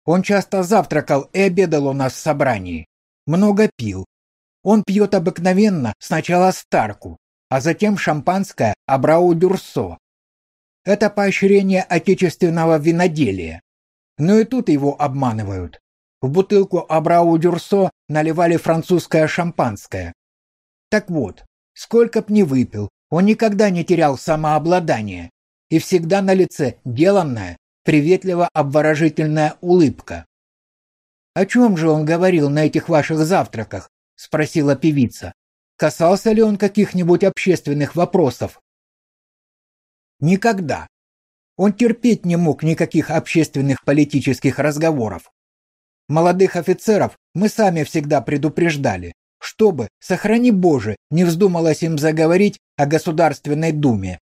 Он часто завтракал и обедал у нас в собрании. Много пил. Он пьет обыкновенно сначала старку, а затем шампанское Абрау Дюрсо, это поощрение отечественного виноделия. Но и тут его обманывают. В бутылку Абрау Дюрсо наливали французское шампанское. Так вот, сколько б ни выпил, он никогда не терял самообладание, и всегда на лице деланная, приветливо обворожительная улыбка. «О чем же он говорил на этих ваших завтраках?» — спросила певица. «Касался ли он каких-нибудь общественных вопросов?» Никогда. Он терпеть не мог никаких общественных политических разговоров. Молодых офицеров мы сами всегда предупреждали, чтобы, сохрани Боже, не вздумалось им заговорить о Государственной Думе.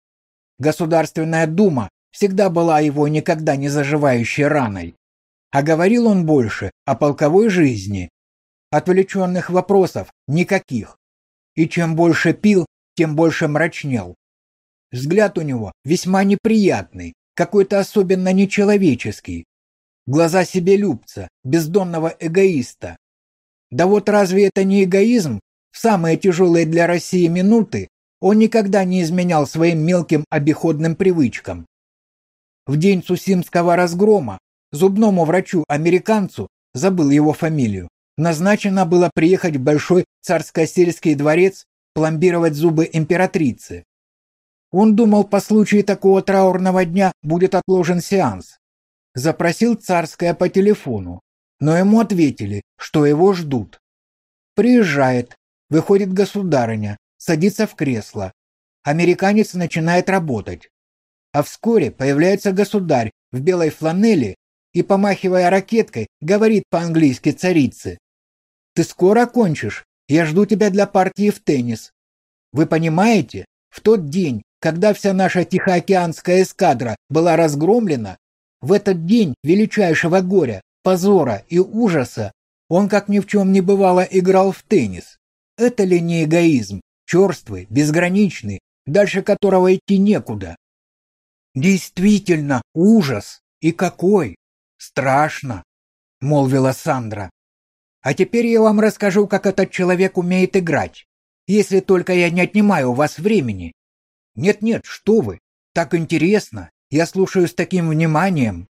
Государственная Дума всегда была его никогда не заживающей раной. А говорил он больше о полковой жизни. Отвлеченных вопросов никаких. И чем больше пил, тем больше мрачнел. Взгляд у него весьма неприятный, какой-то особенно нечеловеческий. Глаза себелюбца, бездонного эгоиста. Да вот разве это не эгоизм? В самые тяжелые для России минуты он никогда не изменял своим мелким обиходным привычкам. В день Сусимского разгрома зубному врачу-американцу, забыл его фамилию, назначено было приехать в Большой царско-сельский дворец пломбировать зубы императрицы. Он думал, по случаю такого траурного дня будет отложен сеанс. Запросил царское по телефону, но ему ответили, что его ждут. Приезжает, выходит государыня, садится в кресло. Американец начинает работать. А вскоре появляется государь в белой фланели и, помахивая ракеткой, говорит по-английски царице. «Ты скоро кончишь? Я жду тебя для партии в теннис». Вы понимаете, в тот день, когда вся наша Тихоокеанская эскадра была разгромлена, в этот день величайшего горя, позора и ужаса он, как ни в чем не бывало, играл в теннис. Это ли не эгоизм, черствый, безграничный, дальше которого идти некуда? Действительно, ужас! И какой! Страшно! — молвила Сандра. А теперь я вам расскажу, как этот человек умеет играть, если только я не отнимаю у вас времени. Нет-нет, что вы, так интересно, я слушаю с таким вниманием.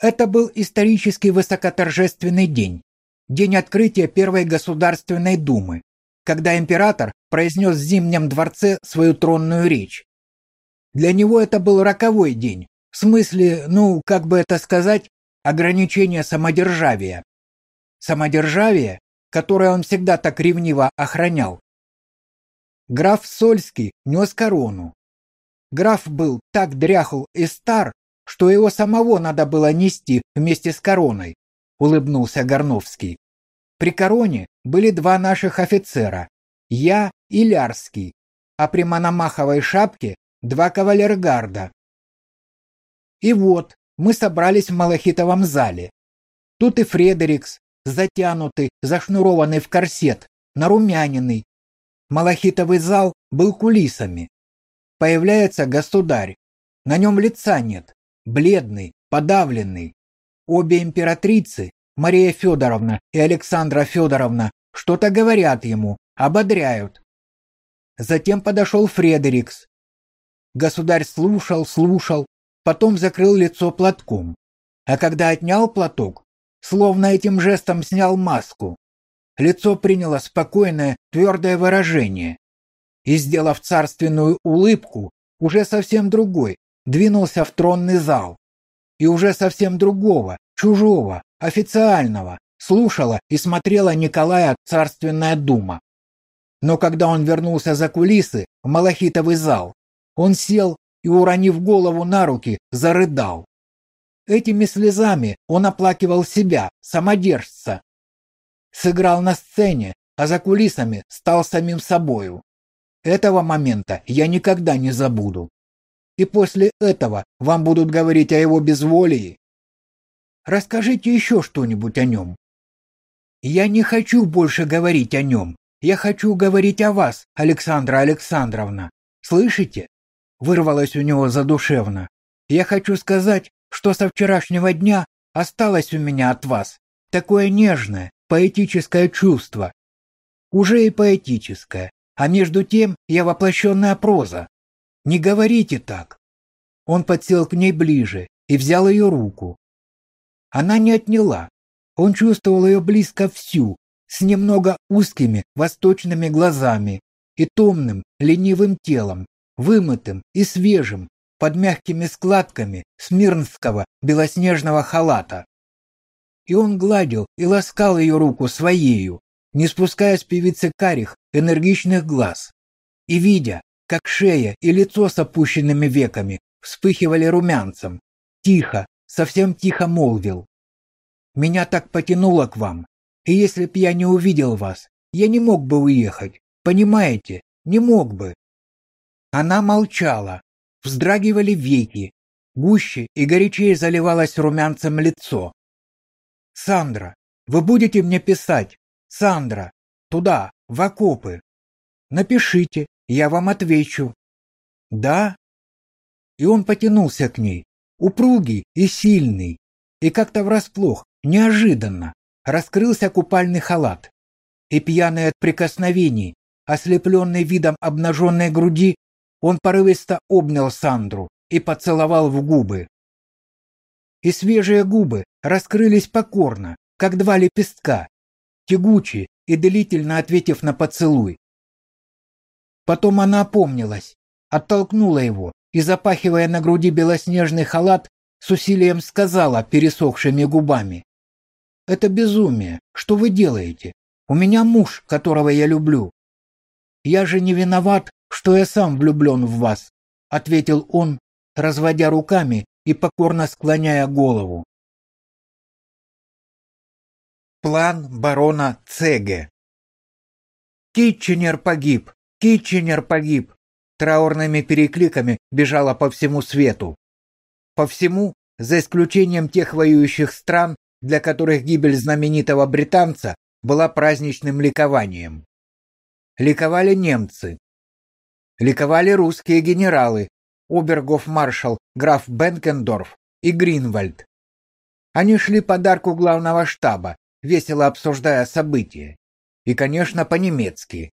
Это был исторический высокоторжественный день, день открытия Первой Государственной Думы, когда император произнес в Зимнем дворце свою тронную речь. Для него это был роковой день, в смысле, ну, как бы это сказать, ограничения самодержавия. Самодержавие, которое он всегда так ревниво охранял. Граф Сольский нес корону. Граф был так дряхл и стар, что его самого надо было нести вместе с короной, улыбнулся Горновский. При короне были два наших офицера, я и Лярский, а при Мономаховой шапке два кавалергарда. И вот мы собрались в Малахитовом зале. Тут и Фредерикс, затянутый, зашнурованный в корсет, нарумяненный. Малахитовый зал был кулисами. Появляется государь. На нем лица нет бледный, подавленный. Обе императрицы, Мария Федоровна и Александра Федоровна, что-то говорят ему, ободряют. Затем подошел Фредерикс. Государь слушал, слушал, потом закрыл лицо платком. А когда отнял платок, словно этим жестом снял маску, лицо приняло спокойное, твердое выражение. И, сделав царственную улыбку, уже совсем другой, двинулся в тронный зал. И уже совсем другого, чужого, официального, слушала и смотрела Николая Царственная Дума. Но когда он вернулся за кулисы в Малахитовый зал, он сел и, уронив голову на руки, зарыдал. Этими слезами он оплакивал себя, самодержца. Сыграл на сцене, а за кулисами стал самим собою. Этого момента я никогда не забуду и после этого вам будут говорить о его безволии. Расскажите еще что-нибудь о нем. Я не хочу больше говорить о нем. Я хочу говорить о вас, Александра Александровна. Слышите? Вырвалось у него задушевно. Я хочу сказать, что со вчерашнего дня осталось у меня от вас такое нежное, поэтическое чувство. Уже и поэтическое, а между тем я воплощенная проза. Не говорите так. Он подсел к ней ближе и взял ее руку. Она не отняла. Он чувствовал ее близко всю, с немного узкими восточными глазами и томным, ленивым телом, вымытым и свежим, под мягкими складками смирнского белоснежного халата. И он гладил и ласкал ее руку своею, не спуская с певицы карих энергичных глаз. И видя, как шея и лицо с опущенными веками вспыхивали румянцем. Тихо, совсем тихо молвил. Меня так потянуло к вам, и если б я не увидел вас, я не мог бы уехать, понимаете, не мог бы. Она молчала, вздрагивали веки, гуще и горячее заливалось румянцем лицо. «Сандра, вы будете мне писать? Сандра, туда, в окопы. Напишите, я вам отвечу». «Да?» И он потянулся к ней, упругий и сильный, и как-то врасплох, неожиданно, раскрылся купальный халат. И пьяный от прикосновений, ослепленный видом обнаженной груди, он порывисто обнял Сандру и поцеловал в губы. И свежие губы раскрылись покорно, как два лепестка, тягучие и длительно ответив на поцелуй. Потом она опомнилась, оттолкнула его и, запахивая на груди белоснежный халат, с усилием сказала пересохшими губами. «Это безумие. Что вы делаете? У меня муж, которого я люблю. Я же не виноват, что я сам влюблен в вас», — ответил он, разводя руками и покорно склоняя голову. План барона Цеге Китченер погиб! Китченер погиб! Траурными перекликами бежала по всему свету. По всему, за исключением тех воюющих стран, для которых гибель знаменитого британца была праздничным ликованием. Ликовали немцы. Ликовали русские генералы, обергоф-маршал граф Бенкендорф и Гринвальд. Они шли подарку главного штаба, весело обсуждая события. И, конечно, по-немецки.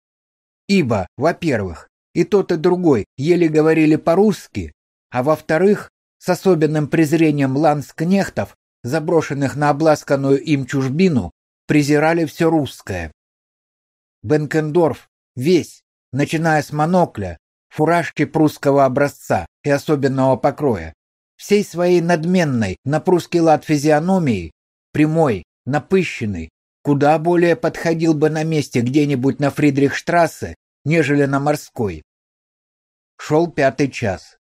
Ибо, во-первых, и тот, и другой еле говорили по-русски, а во-вторых, с особенным презрением ланскнехтов, заброшенных на обласканную им чужбину, презирали все русское. Бенкендорф весь, начиная с монокля, фуражки прусского образца и особенного покроя, всей своей надменной на прусский лад физиономии, прямой, напыщенный, куда более подходил бы на месте где-нибудь на Фридрихштрассе, нежели на морской. Шел пятый час.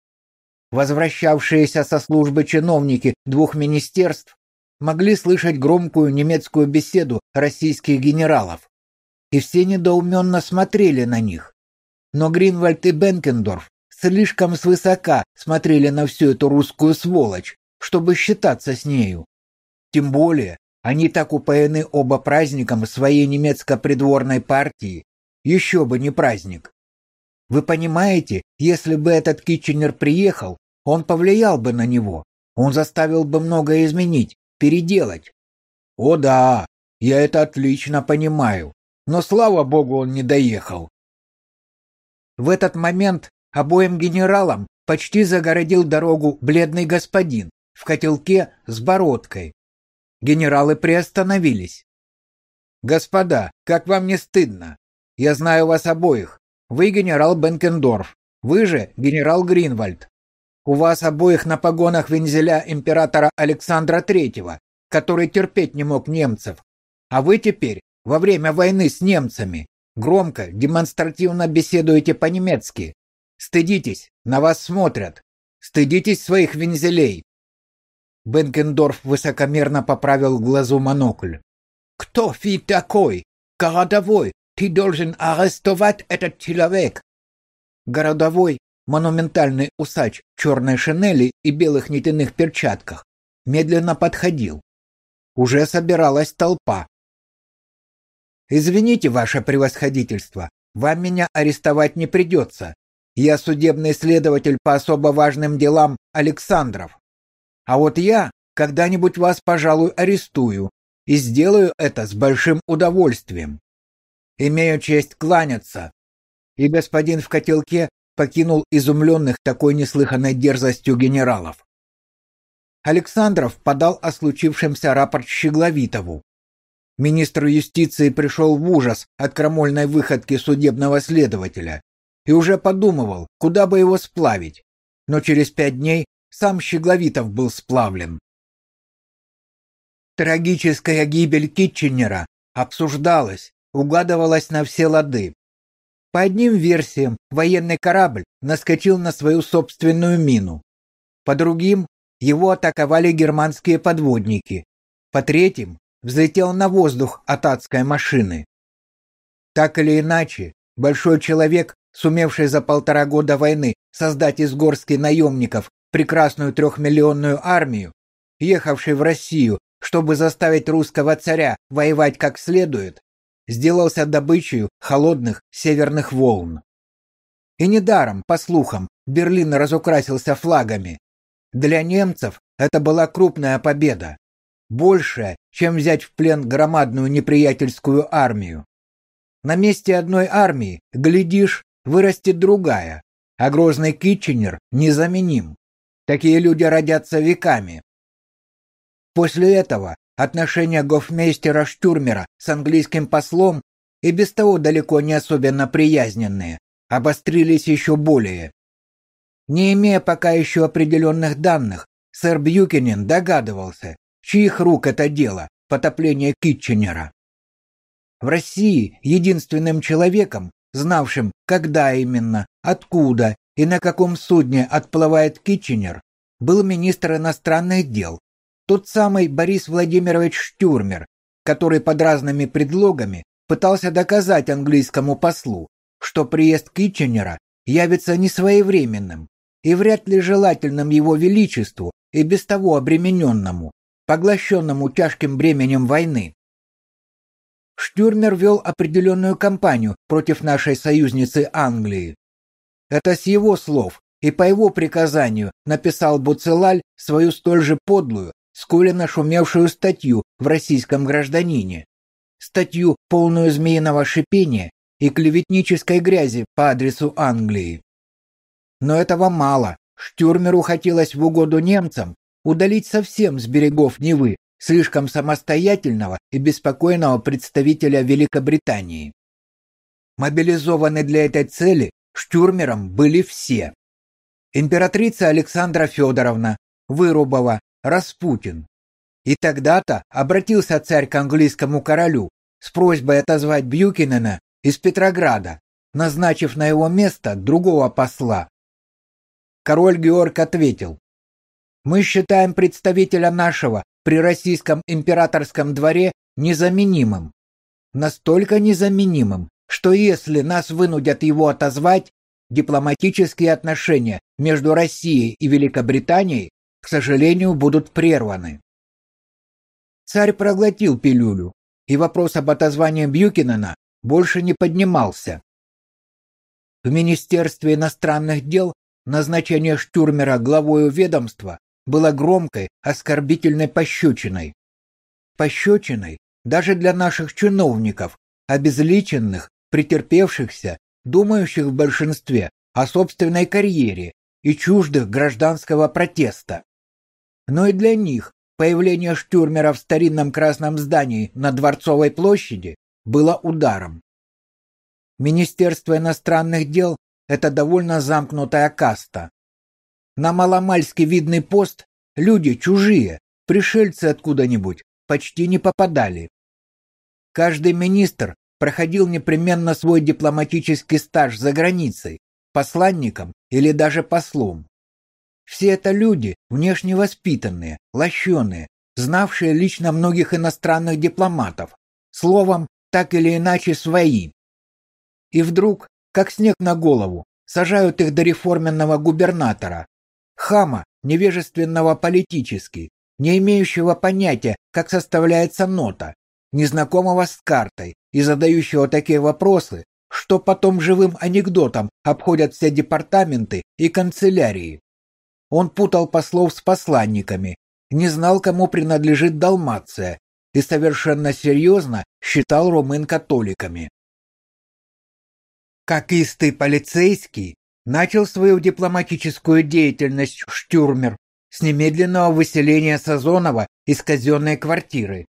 Возвращавшиеся со службы чиновники двух министерств могли слышать громкую немецкую беседу российских генералов, и все недоуменно смотрели на них. Но Гринвальд и Бенкендорф слишком свысока смотрели на всю эту русскую сволочь, чтобы считаться с нею. Тем более, они так упоены оба праздником своей немецко-придворной партии, еще бы не праздник. Вы понимаете, если бы этот Китченер приехал, он повлиял бы на него. Он заставил бы многое изменить, переделать. О да, я это отлично понимаю. Но слава богу, он не доехал. В этот момент обоим генералам почти загородил дорогу бледный господин в котелке с бородкой. Генералы приостановились. «Господа, как вам не стыдно? Я знаю вас обоих. Вы генерал Бенкендорф, вы же генерал Гринвальд. У вас обоих на погонах вензеля императора Александра III, который терпеть не мог немцев. А вы теперь, во время войны с немцами, громко, демонстративно беседуете по-немецки. Стыдитесь, на вас смотрят. Стыдитесь своих вензелей. Бенкендорф высокомерно поправил глазу монокль. «Кто ты такой? Городовой, ты должен арестовать этот человек. Городовой, монументальный усач в черной шинели и белых нитяных перчатках, медленно подходил. Уже собиралась толпа. «Извините, ваше превосходительство, вам меня арестовать не придется. Я судебный следователь по особо важным делам Александров. А вот я когда-нибудь вас, пожалуй, арестую и сделаю это с большим удовольствием. Имею честь кланяться. И господин в котелке покинул изумленных такой неслыханной дерзостью генералов. Александров подал о случившемся рапорт Щегловитову. Министр юстиции пришел в ужас от крамольной выходки судебного следователя и уже подумывал, куда бы его сплавить. Но через пять дней сам Щегловитов был сплавлен. Трагическая гибель Китченера обсуждалась, угадывалась на все лады. По одним версиям, военный корабль наскочил на свою собственную мину. По другим, его атаковали германские подводники. по третьим взлетел на воздух от адской машины. Так или иначе, большой человек, сумевший за полтора года войны создать из горстки наемников прекрасную трехмиллионную армию, ехавший в Россию, чтобы заставить русского царя воевать как следует, сделался добычей холодных северных волн. И недаром, по слухам, Берлин разукрасился флагами. Для немцев это была крупная победа, большая, чем взять в плен громадную неприятельскую армию. На месте одной армии, глядишь, вырастет другая, а грозный Китченер незаменим. Такие люди родятся веками. После этого отношения гофмейстера Штюрмера с английским послом и без того далеко не особенно приязненные обострились еще более. Не имея пока еще определенных данных, сэр Бьюкинен догадывался, чьих рук это дело потопление Китченера. В России единственным человеком, знавшим, когда именно, откуда и на каком судне отплывает Китченер, был министр иностранных дел, тот самый Борис Владимирович Штюрмер, который под разными предлогами пытался доказать английскому послу, что приезд Китченера явится несвоевременным и вряд ли желательным его величеству и без того обремененному, поглощенному тяжким бременем войны. Штюрмер вел определенную кампанию против нашей союзницы Англии. Это с его слов и по его приказанию написал Буцелаль свою столь же подлую, сколь нашумевшую статью в российском гражданине. Статью, полную змеиного шипения и клеветнической грязи по адресу Англии. Но этого мало. Штюрмеру хотелось в угоду немцам удалить совсем с берегов Невы слишком самостоятельного и беспокойного представителя Великобритании. Мобилизованы для этой цели штюрмером были все. Императрица Александра Федоровна, Вырубова, Распутин. И тогда-то обратился царь к английскому королю с просьбой отозвать Бьюкинена из Петрограда, назначив на его место другого посла. Король Георг ответил: "Мы считаем представителя нашего при российском императорском дворе незаменимым. Настолько незаменимым, что если нас вынудят его отозвать, дипломатические отношения между Россией и Великобританией к сожалению, будут прерваны. Царь проглотил пилюлю, и вопрос об отозвании Бьюкинена больше не поднимался. В Министерстве иностранных дел назначение Штюрмера главою ведомства было громкой, оскорбительной пощечиной. Пощечиной даже для наших чиновников, обезличенных, претерпевшихся, думающих в большинстве о собственной карьере и чуждых гражданского протеста но и для них появление штурмера в старинном красном здании на Дворцовой площади было ударом. Министерство иностранных дел это довольно замкнутая каста. На маломальски видный пост люди чужие, пришельцы откуда-нибудь, почти не попадали. Каждый министр проходил непременно свой дипломатический стаж за границей, посланником или даже послом. Все это люди, внешне воспитанные, лощеные, знавшие лично многих иностранных дипломатов, словом, так или иначе свои. И вдруг, как снег на голову, сажают их до реформенного губернатора, хама, невежественного политически, не имеющего понятия, как составляется нота, незнакомого с картой и задающего такие вопросы, что потом живым анекдотом обходят все департаменты и канцелярии. Он путал послов с посланниками, не знал, кому принадлежит Далмация, и совершенно серьезно считал румын католиками. Как истый полицейский, начал свою дипломатическую деятельность Штюрмер с немедленного выселения Сазонова из казенной квартиры.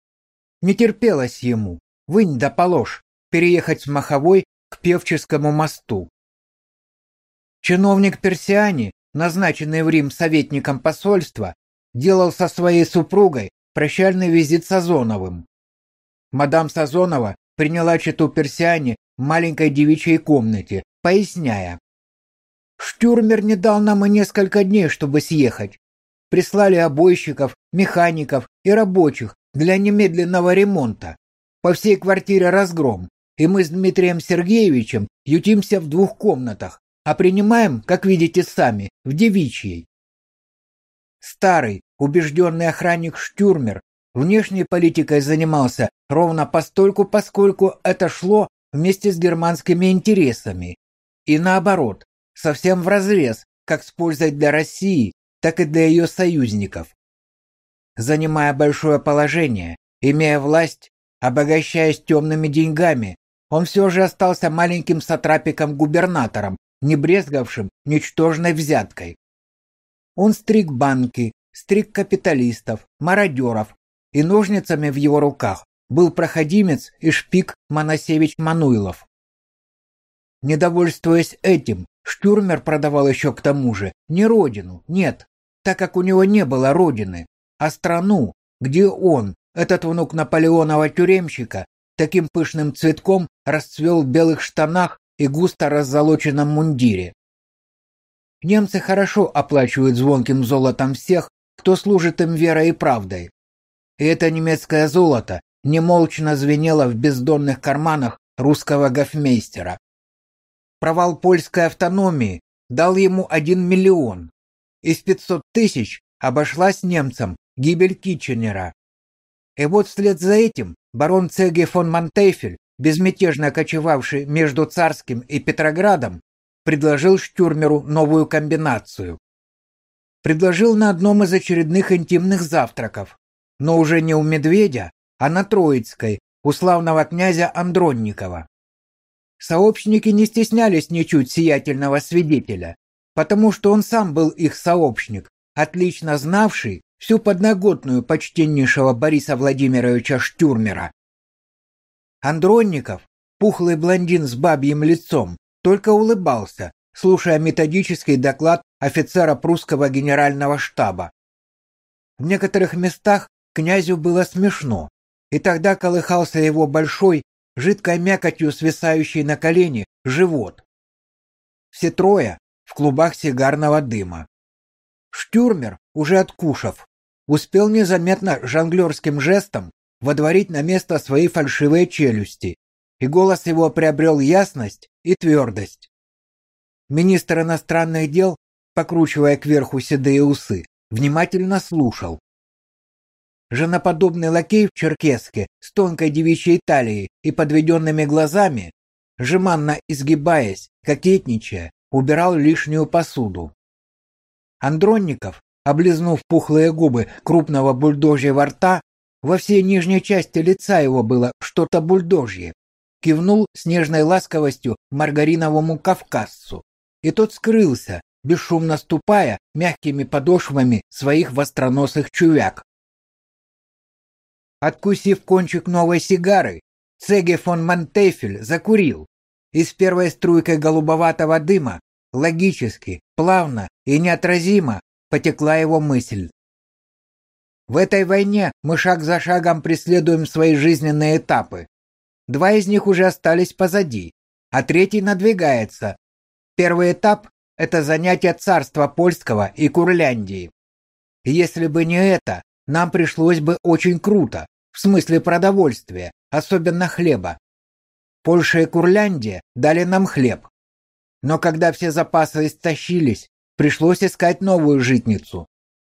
Не терпелось ему, вынь да положь, переехать с Маховой к Певческому мосту. Чиновник Персиани назначенный в Рим советником посольства, делал со своей супругой прощальный визит Сазоновым. Мадам Сазонова приняла читу Персиане в маленькой девичьей комнате, поясняя. «Штюрмер не дал нам и несколько дней, чтобы съехать. Прислали обойщиков, механиков и рабочих для немедленного ремонта. По всей квартире разгром, и мы с Дмитрием Сергеевичем ютимся в двух комнатах, а принимаем, как видите сами, в девичьей. Старый, убежденный охранник Штюрмер внешней политикой занимался ровно постольку, поскольку это шло вместе с германскими интересами. И наоборот, совсем вразрез, как с пользой для России, так и для ее союзников. Занимая большое положение, имея власть, обогащаясь темными деньгами, он все же остался маленьким сатрапиком-губернатором, не брезгавшим ничтожной взяткой. Он стриг банки, стриг капиталистов, мародеров, и ножницами в его руках был проходимец и шпик Моносевич Мануилов. Недовольствуясь этим, Штюрмер продавал еще к тому же не родину, нет, так как у него не было родины, а страну, где он, этот внук Наполеонова тюремщика, таким пышным цветком расцвел в белых штанах и густо раззолоченном мундире. Немцы хорошо оплачивают звонким золотом всех, кто служит им верой и правдой. И это немецкое золото немолчно звенело в бездонных карманах русского гофмейстера. Провал польской автономии дал ему один миллион. Из 500 тысяч обошлась немцам гибель Китченера. И вот вслед за этим барон Цеге фон Монтейфель, безмятежно кочевавший между Царским и Петроградом, предложил Штюрмеру новую комбинацию. Предложил на одном из очередных интимных завтраков, но уже не у Медведя, а на Троицкой, у славного князя Андронникова. Сообщники не стеснялись ничуть сиятельного свидетеля, потому что он сам был их сообщник, отлично знавший всю подноготную почтеннейшего Бориса Владимировича Штюрмера. Андронников, пухлый блондин с бабьим лицом, только улыбался, слушая методический доклад офицера прусского генерального штаба. В некоторых местах князю было смешно, и тогда колыхался его большой, жидкой мякотью свисающий на колени, живот. Все трое в клубах сигарного дыма. Штюрмер, уже откушав, успел незаметно жонглерским жестом водворить на место свои фальшивые челюсти, и голос его приобрел ясность и твердость. Министр иностранных дел, покручивая кверху седые усы, внимательно слушал. Женоподобный лакей в черкеске с тонкой девичьей талией и подведенными глазами, жеманно изгибаясь, кокетничая, убирал лишнюю посуду. Андронников, облизнув пухлые губы крупного бульдожьего рта, во всей нижней части лица его было что-то бульдожье, кивнул с нежной ласковостью маргариновому кавказцу, и тот скрылся, бесшумно ступая мягкими подошвами своих востроносых чувяк. Откусив кончик новой сигары, Цеге фон Монтефель закурил, и с первой струйкой голубоватого дыма логически, плавно и неотразимо потекла его мысль. В этой войне мы шаг за шагом преследуем свои жизненные этапы. Два из них уже остались позади, а третий надвигается. Первый этап – это занятие царства польского и Курляндии. Если бы не это, нам пришлось бы очень круто, в смысле продовольствия, особенно хлеба. Польша и Курляндия дали нам хлеб. Но когда все запасы истощились, пришлось искать новую житницу.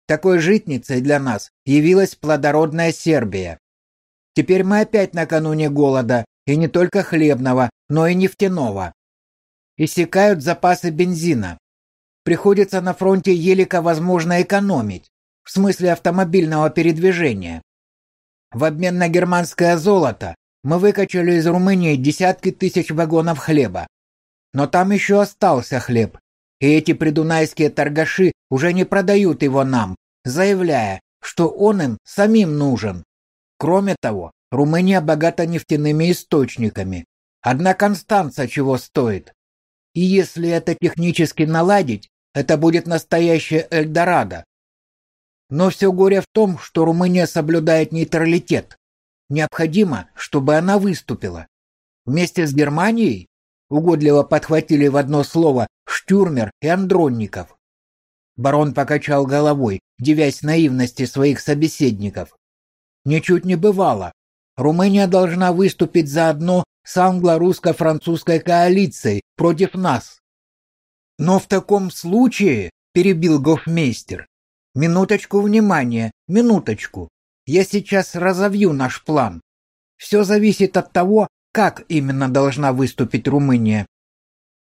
Такой житницей для нас явилась плодородная Сербия. Теперь мы опять накануне голода, и не только хлебного, но и нефтяного. Иссякают запасы бензина. Приходится на фронте елико возможно экономить, в смысле автомобильного передвижения. В обмен на германское золото мы выкачали из Румынии десятки тысяч вагонов хлеба. Но там еще остался хлеб, и эти придунайские торгаши уже не продают его нам, заявляя, что он им самим нужен. Кроме того, Румыния богата нефтяными источниками. Одна Констанца чего стоит. И если это технически наладить, это будет настоящее Эльдорадо. Но все горе в том, что Румыния соблюдает нейтралитет. Необходимо, чтобы она выступила. Вместе с Германией угодливо подхватили в одно слово Штюрмер и Андронников. Барон покачал головой, девясь наивности своих собеседников. Ничуть не бывало. Румыния должна выступить заодно с англо-русско-французской коалицией против нас. Но в таком случае, перебил гофмейстер, минуточку внимания, минуточку. Я сейчас разовью наш план. Все зависит от того, как именно должна выступить Румыния.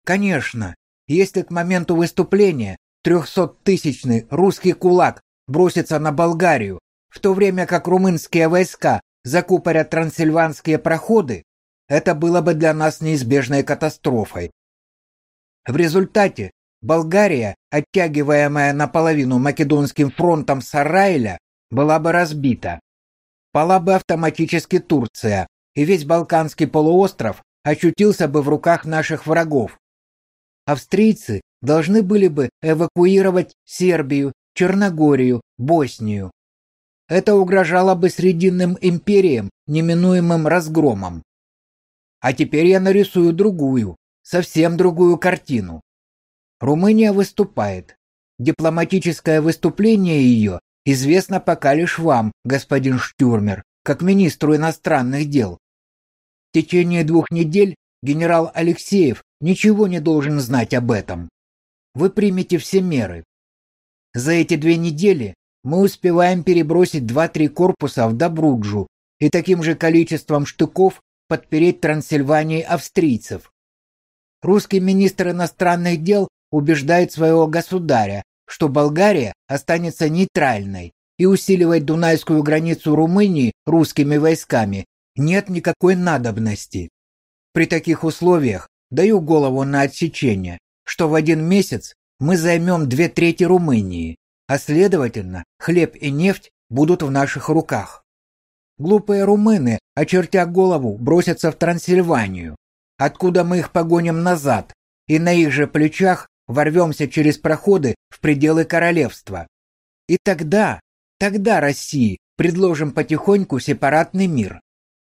Конечно, если к моменту выступления трехсоттысячный русский кулак бросится на Болгарию, в то время как румынские войска закупорят трансильванские проходы, это было бы для нас неизбежной катастрофой. В результате Болгария, оттягиваемая наполовину Македонским фронтом Сарайля, была бы разбита. Пала бы автоматически Турция, и весь Балканский полуостров очутился бы в руках наших врагов. Австрийцы должны были бы эвакуировать Сербию, Черногорию, Боснию. Это угрожало бы Срединным империям неминуемым разгромом. А теперь я нарисую другую, совсем другую картину. Румыния выступает. Дипломатическое выступление ее известно пока лишь вам, господин Штюрмер, как министру иностранных дел. В течение двух недель генерал Алексеев ничего не должен знать об этом. Вы примете все меры. За эти две недели мы успеваем перебросить два-три корпуса в Добруджу и таким же количеством штыков подпереть Трансильвании австрийцев. Русский министр иностранных дел убеждает своего государя, что Болгария останется нейтральной и усиливать Дунайскую границу Румынии русскими войсками нет никакой надобности. При таких условиях даю голову на отсечение, что в один месяц мы займем две трети Румынии, а следовательно, хлеб и нефть будут в наших руках. Глупые румыны, очертя голову, бросятся в Трансильванию, откуда мы их погоним назад, и на их же плечах ворвемся через проходы в пределы королевства. И тогда, тогда России предложим потихоньку сепаратный мир.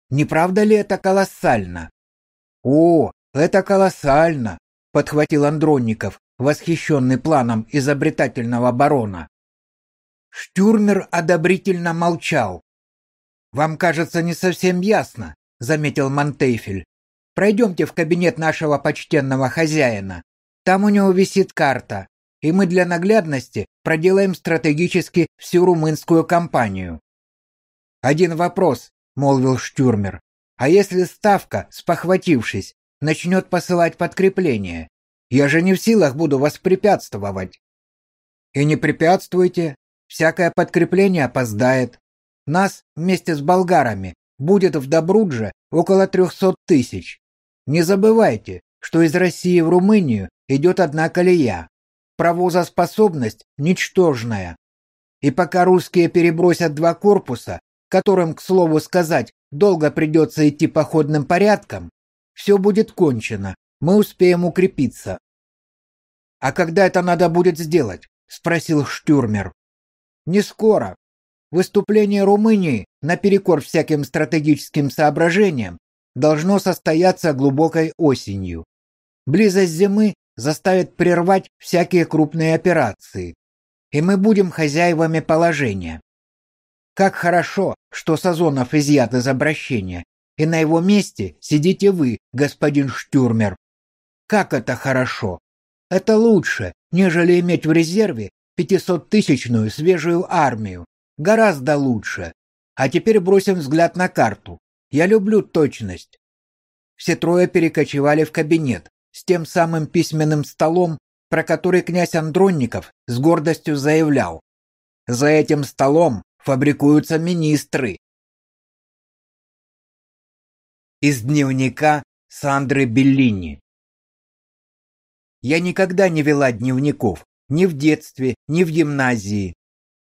Не правда ли это колоссально? О, это колоссально, подхватил Андронников, восхищенный планом изобретательного барона. Штюрмер одобрительно молчал. Вам кажется не совсем ясно, заметил Монтейфель. Пройдемте в кабинет нашего почтенного хозяина. Там у него висит карта, и мы для наглядности проделаем стратегически всю румынскую кампанию. Один вопрос, молвил Штюрмер. А если ставка, спохватившись, начнет посылать подкрепление? Я же не в силах буду воспрепятствовать. И не препятствуйте. Всякое подкрепление опоздает. Нас вместе с болгарами будет в Добрудже около трехсот тысяч. Не забывайте, что из России в Румынию идет одна колея. Провозоспособность ничтожная. И пока русские перебросят два корпуса, которым, к слову сказать, долго придется идти походным порядком, все будет кончено, мы успеем укрепиться. А когда это надо будет сделать? спросил Штюрмер. Не скоро, Выступление Румынии, наперекор всяким стратегическим соображениям, должно состояться глубокой осенью. Близость зимы заставит прервать всякие крупные операции, и мы будем хозяевами положения. Как хорошо, что Сазонов изъят из обращения, и на его месте сидите вы, господин Штюрмер. Как это хорошо! Это лучше, нежели иметь в резерве пятисоттысячную свежую армию, Гораздо лучше. А теперь бросим взгляд на карту. Я люблю точность. Все трое перекочевали в кабинет с тем самым письменным столом, про который князь Андронников с гордостью заявлял. За этим столом фабрикуются министры. Из дневника Сандры Беллини Я никогда не вела дневников, ни в детстве, ни в гимназии.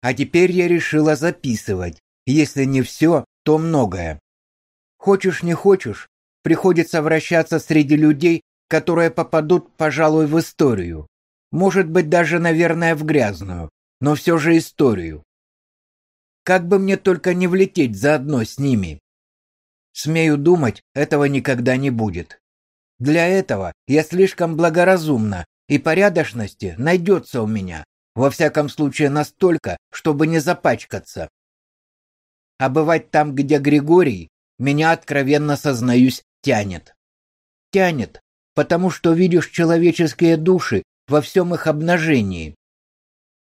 А теперь я решила записывать. Если не все, то многое. Хочешь не хочешь, приходится вращаться среди людей, которые попадут, пожалуй, в историю. Может быть, даже, наверное, в грязную, но все же историю. Как бы мне только не влететь заодно с ними. Смею думать, этого никогда не будет. Для этого я слишком благоразумна, и порядочности найдется у меня. Во всяком случае настолько, чтобы не запачкаться. а бывать там, где Григорий, меня откровенно сознаюсь, тянет. Тянет, потому что видишь человеческие души во всем их обнажении.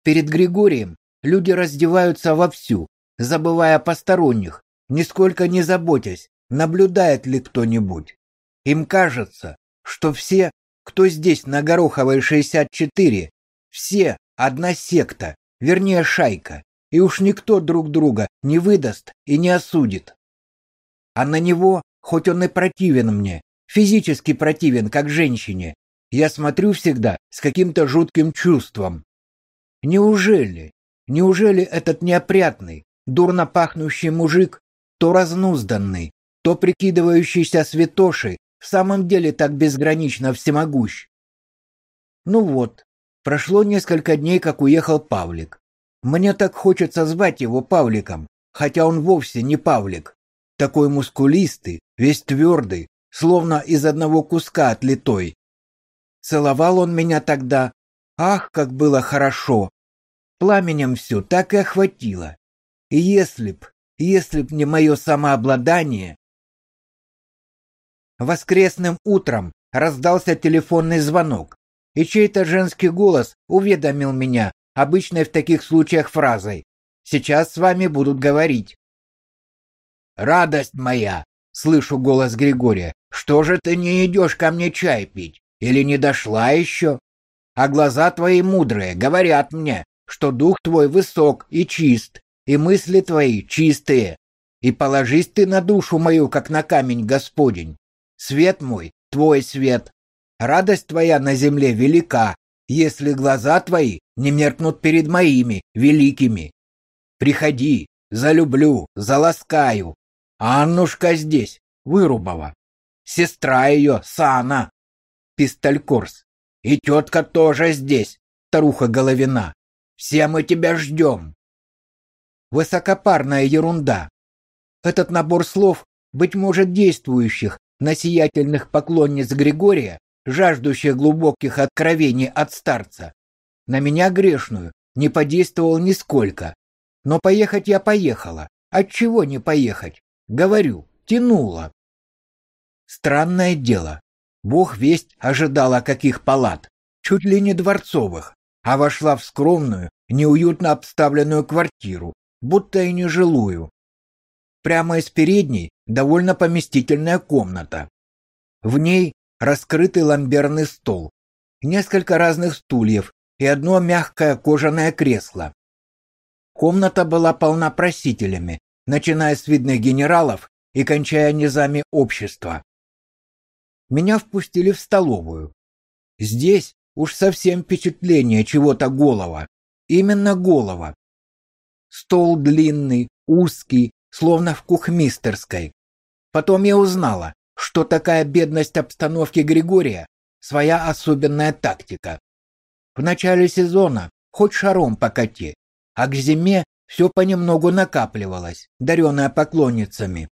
Перед Григорием люди раздеваются вовсю, забывая посторонних, нисколько не заботясь, наблюдает ли кто-нибудь. Им кажется, что все, кто здесь на Гороховой 64, все одна секта, вернее шайка, и уж никто друг друга не выдаст и не осудит. А на него, хоть он и противен мне, физически противен, как женщине, я смотрю всегда с каким-то жутким чувством. Неужели, неужели этот неопрятный, дурно пахнущий мужик, то разнузданный, то прикидывающийся святошей, в самом деле так безгранично всемогущ? Ну вот, прошло несколько дней, как уехал Павлик. Мне так хочется звать его Павликом, хотя он вовсе не Павлик. Такой мускулистый, весь твердый, словно из одного куска отлитой. Целовал он меня тогда. Ах, как было хорошо! Пламенем все так и охватило. И если б, если б не мое самообладание... Воскресным утром раздался телефонный звонок, и чей-то женский голос уведомил меня обычной в таких случаях фразой «Сейчас с вами будут говорить». «Радость моя!» — слышу голос Григория. «Что же ты не идешь ко мне чай пить? Или не дошла еще? А глаза твои мудрые говорят мне, что дух твой высок и чист, и мысли твои чистые. И положись ты на душу мою, как на камень Господень. Свет мой, твой свет. Радость твоя на земле велика, если глаза твои не меркнут перед моими, великими. Приходи, залюблю, заласкаю. Аннушка здесь, Вырубова. Сестра ее, Сана. Пистолькорс. И тетка тоже здесь, старуха Головина. Все мы тебя ждем. Высокопарная ерунда. Этот набор слов, быть может, действующих на сиятельных поклонниц Григория, жаждущих глубоких откровений от старца, на меня грешную не подействовал нисколько. Но поехать я поехала. Отчего не поехать? Говорю, тянула. Странное дело. Бог весть ожидала каких палат, чуть ли не дворцовых, а вошла в скромную, неуютно обставленную квартиру, будто и не жилую. Прямо из передней довольно поместительная комната. В ней раскрытый ламберный стол, несколько разных стульев и одно мягкое кожаное кресло. Комната была полна просителями, начиная с видных генералов и кончая низами общества. Меня впустили в столовую. Здесь уж совсем впечатление чего-то голова. Именно голова. Стол длинный, узкий, словно в кухмистерской. Потом я узнала, что такая бедность обстановки Григория – своя особенная тактика. В начале сезона хоть шаром покати, а к зиме все понемногу накапливалось, даренное поклонницами.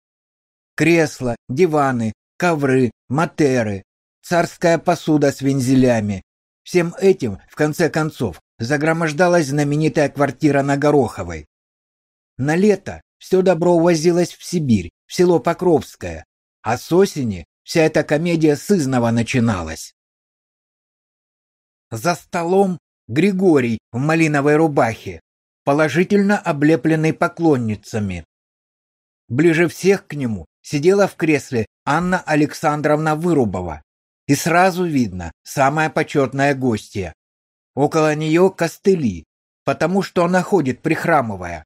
Кресла, диваны, ковры, матеры, царская посуда с вензелями. Всем этим, в конце концов, загромождалась знаменитая квартира на Гороховой. На лето все добро увозилось в Сибирь, в село Покровское, а с осени вся эта комедия сызново начиналась. За столом Григорий в малиновой рубахе, положительно облепленный поклонницами. Ближе всех к нему сидела в кресле Анна Александровна Вырубова. И сразу видно, самая почетная гостья. Около нее костыли, потому что она ходит прихрамывая.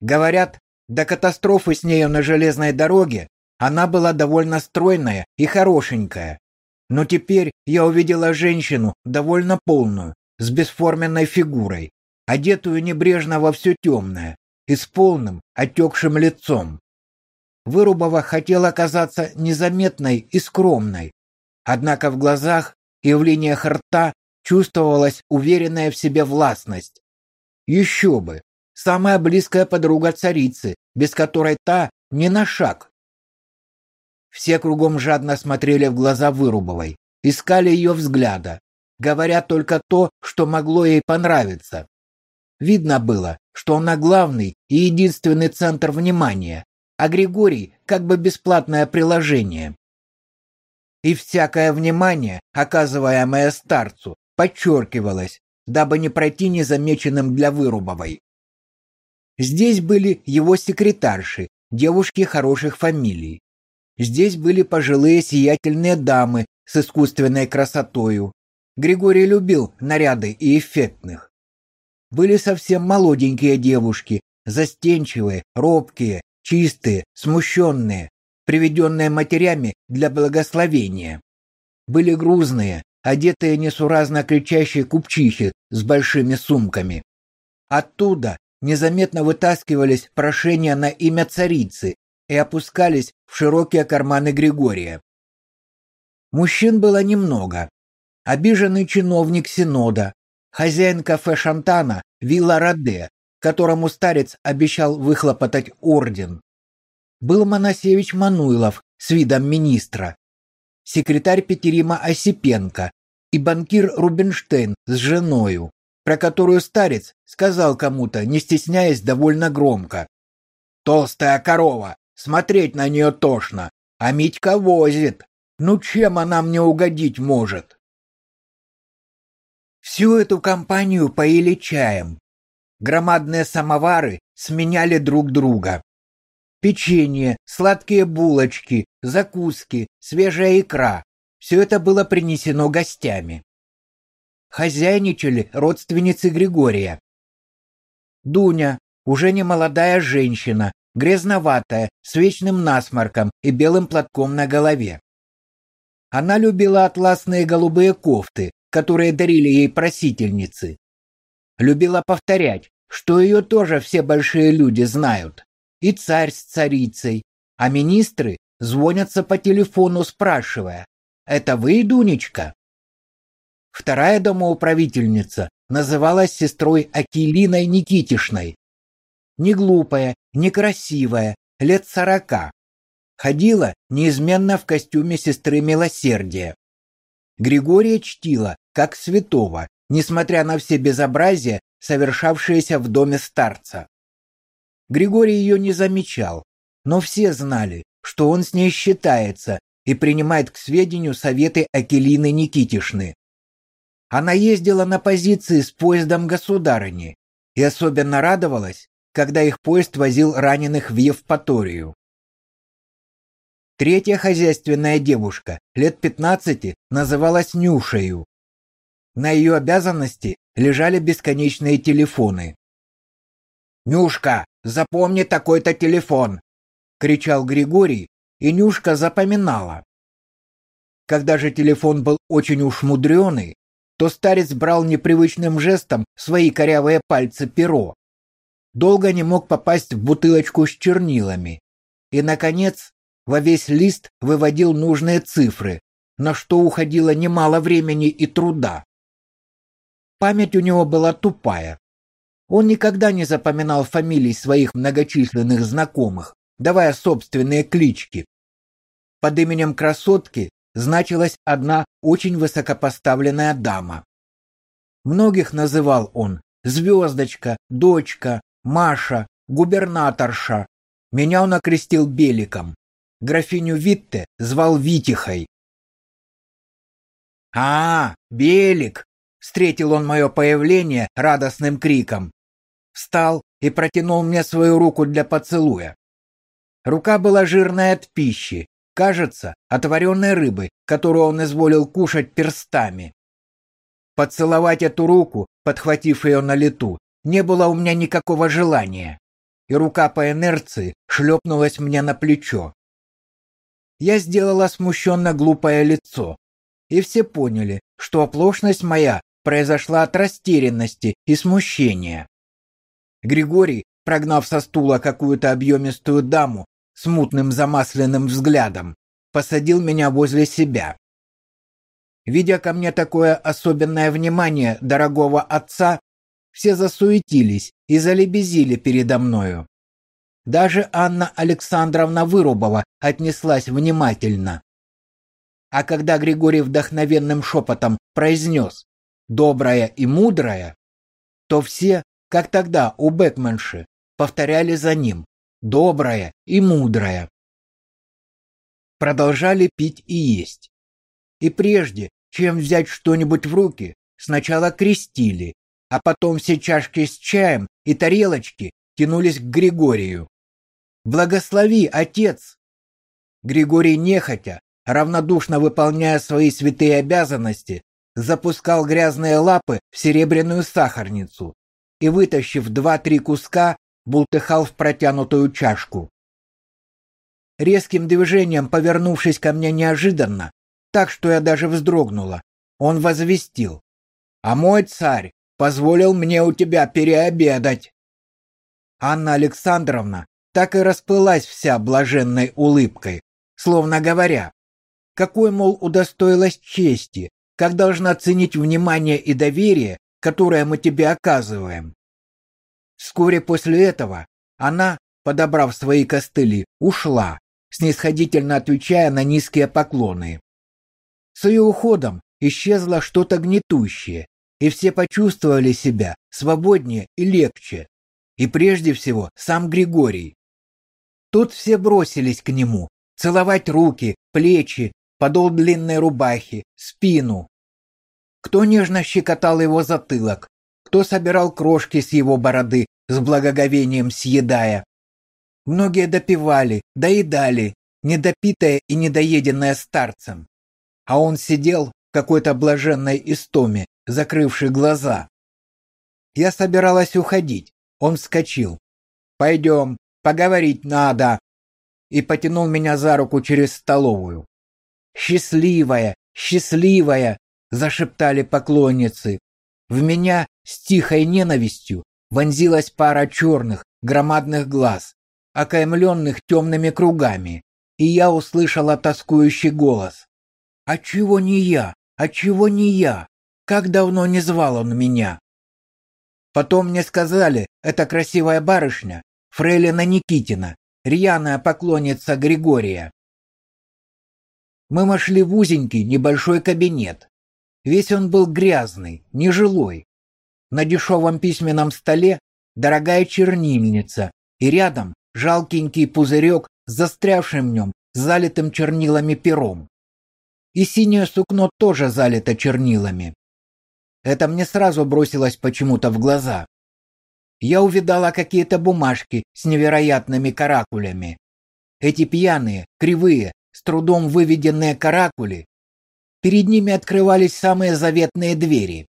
Говорят, до катастрофы с нею на железной дороге она была довольно стройная и хорошенькая. Но теперь я увидела женщину довольно полную, с бесформенной фигурой, одетую небрежно во все темное и с полным, отекшим лицом. Вырубова хотела казаться незаметной и скромной, однако в глазах и в линиях рта чувствовалась уверенная в себе властность. Еще бы, самая близкая подруга царицы, без которой та ни на шаг все кругом жадно смотрели в глаза Вырубовой, искали ее взгляда, говоря только то, что могло ей понравиться. Видно было, что она главный и единственный центр внимания, а Григорий как бы бесплатное приложение. И всякое внимание, оказываемое старцу, подчеркивалось, дабы не пройти незамеченным для Вырубовой. Здесь были его секретарши, девушки хороших фамилий. Здесь были пожилые сиятельные дамы с искусственной красотою. Григорий любил наряды и эффектных. Были совсем молоденькие девушки, застенчивые, робкие, чистые, смущенные, приведенные матерями для благословения. Были грузные, одетые несуразно кричащие купчихи с большими сумками. Оттуда незаметно вытаскивались прошения на имя царицы и опускались в широкие карманы Григория. Мужчин было немного. Обиженный чиновник Синода, хозяин кафе Шантана Вилла Раде, которому старец обещал выхлопотать орден. Был Моносевич Мануилов с видом министра, секретарь Петерима Осипенко и банкир Рубинштейн с женою про которую старец сказал кому-то, не стесняясь довольно громко. «Толстая корова, смотреть на нее тошно, а Митька возит. Ну чем она мне угодить может?» Всю эту компанию поили чаем. Громадные самовары сменяли друг друга. Печенье, сладкие булочки, закуски, свежая икра — все это было принесено гостями хозяйничали родственницы Григория. Дуня, уже не молодая женщина, грязноватая, с вечным насморком и белым платком на голове. Она любила атласные голубые кофты, которые дарили ей просительницы. Любила повторять, что ее тоже все большие люди знают. И царь с царицей, а министры звонятся по телефону, спрашивая, «Это вы, Дунечка?» Вторая домоуправительница называлась сестрой Акилиной Никитишной. Не глупая, не красивая, лет сорока. Ходила неизменно в костюме сестры Милосердия. Григория чтила, как святого, несмотря на все безобразия, совершавшиеся в доме старца. Григорий ее не замечал, но все знали, что он с ней считается и принимает к сведению советы Акилины Никитишны. Она ездила на позиции с поездом государыни и особенно радовалась, когда их поезд возил раненых в Евпаторию. Третья хозяйственная девушка, лет 15, называлась Нюшею. На ее обязанности лежали бесконечные телефоны. «Нюшка, запомни такой-то телефон!» — кричал Григорий, и Нюшка запоминала. Когда же телефон был очень уж мудреный, то старец брал непривычным жестом свои корявые пальцы перо. Долго не мог попасть в бутылочку с чернилами. И, наконец, во весь лист выводил нужные цифры, на что уходило немало времени и труда. Память у него была тупая. Он никогда не запоминал фамилий своих многочисленных знакомых, давая собственные клички. Под именем красотки значилась одна очень высокопоставленная дама. Многих называл он Звездочка, Дочка, Маша, Губернаторша. Меня он окрестил Беликом. Графиню Витте звал Витихой. «А, Белик!» — встретил он мое появление радостным криком. Встал и протянул мне свою руку для поцелуя. Рука была жирная от пищи, Кажется, от вареной рыбы, которую он изволил кушать перстами. Поцеловать эту руку, подхватив ее на лету, не было у меня никакого желания, и рука по инерции шлепнулась мне на плечо. Я сделала смущенно глупое лицо, и все поняли, что оплошность моя произошла от растерянности и смущения. Григорий, прогнав со стула какую-то объемистую даму, с мутным замасленным взглядом, посадил меня возле себя. Видя ко мне такое особенное внимание дорогого отца, все засуетились и залебезили передо мною. Даже Анна Александровна Вырубова отнеслась внимательно. А когда Григорий вдохновенным шепотом произнес «добрая и мудрая», то все, как тогда у Бекманши, повторяли за ним «добрая» и «мудрая». Продолжали пить и есть. И прежде, чем взять что-нибудь в руки, сначала крестили, а потом все чашки с чаем и тарелочки тянулись к Григорию. «Благослови, отец!» Григорий нехотя, равнодушно выполняя свои святые обязанности, запускал грязные лапы в серебряную сахарницу и, вытащив два-три куска, бултыхал в протянутую чашку. Резким движением, повернувшись ко мне неожиданно, так что я даже вздрогнула, он возвестил. «А мой царь позволил мне у тебя переобедать». Анна Александровна так и расплылась вся блаженной улыбкой, словно говоря, какой, мол, удостоилась чести, как должна ценить внимание и доверие, которое мы тебе оказываем. Вскоре после этого она, подобрав свои костыли, ушла, снисходительно отвечая на низкие поклоны. С ее уходом исчезло что-то гнетущее, и все почувствовали себя свободнее и легче. И прежде всего сам Григорий. Тут все бросились к нему, целовать руки, плечи, подол длинной рубахи, спину. Кто нежно щекотал его затылок, кто собирал крошки с его бороды, с благоговением съедая. Многие допивали, доедали, недопитое и недоеденное старцем. А он сидел в какой-то блаженной истоме, закрывший глаза. Я собиралась уходить. Он вскочил. «Пойдем, поговорить надо!» И потянул меня за руку через столовую. «Счастливая! Счастливая!» — зашептали поклонницы. В меня с тихой ненавистью вонзилась пара черных, громадных глаз, окаймленных темными кругами, и я услышала тоскующий голос. «А чего не я? А чего не я? Как давно не звал он меня?» Потом мне сказали, это красивая барышня, фрейлина Никитина, рьяная поклонница Григория. Мы вошли в узенький небольшой кабинет. Весь он был грязный, нежилой. На дешевом письменном столе дорогая чернильница, и рядом жалкенький пузырек с застрявшим в нем залитым чернилами пером. И синее сукно тоже залито чернилами. Это мне сразу бросилось почему-то в глаза. Я увидала какие-то бумажки с невероятными каракулями. Эти пьяные, кривые, с трудом выведенные каракули, перед ними открывались самые заветные двери.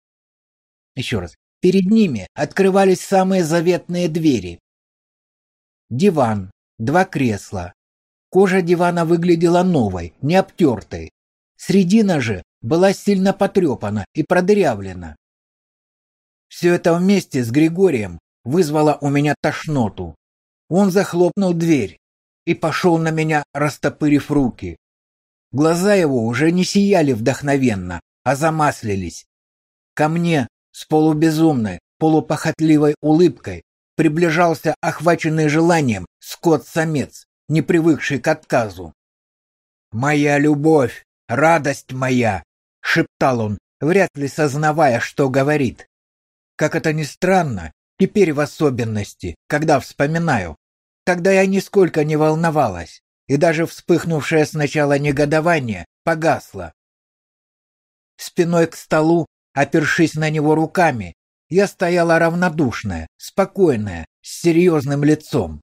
Еще раз. Перед ними открывались самые заветные двери. Диван, два кресла. Кожа дивана выглядела новой, не обтертой. Средина же была сильно потрепана и продырявлена. Все это вместе с Григорием вызвало у меня тошноту. Он захлопнул дверь, и пошел на меня, растопырив руки. Глаза его уже не сияли вдохновенно, а замаслились. Ко мне с полубезумной, полупохотливой улыбкой приближался охваченный желанием скот-самец, не привыкший к отказу. «Моя любовь, радость моя!» — шептал он, вряд ли сознавая, что говорит. Как это ни странно, теперь в особенности, когда вспоминаю, Тогда я нисколько не волновалась, и даже вспыхнувшее сначала негодование погасло. Спиной к столу, опершись на него руками, я стояла равнодушная, спокойная, с серьезным лицом.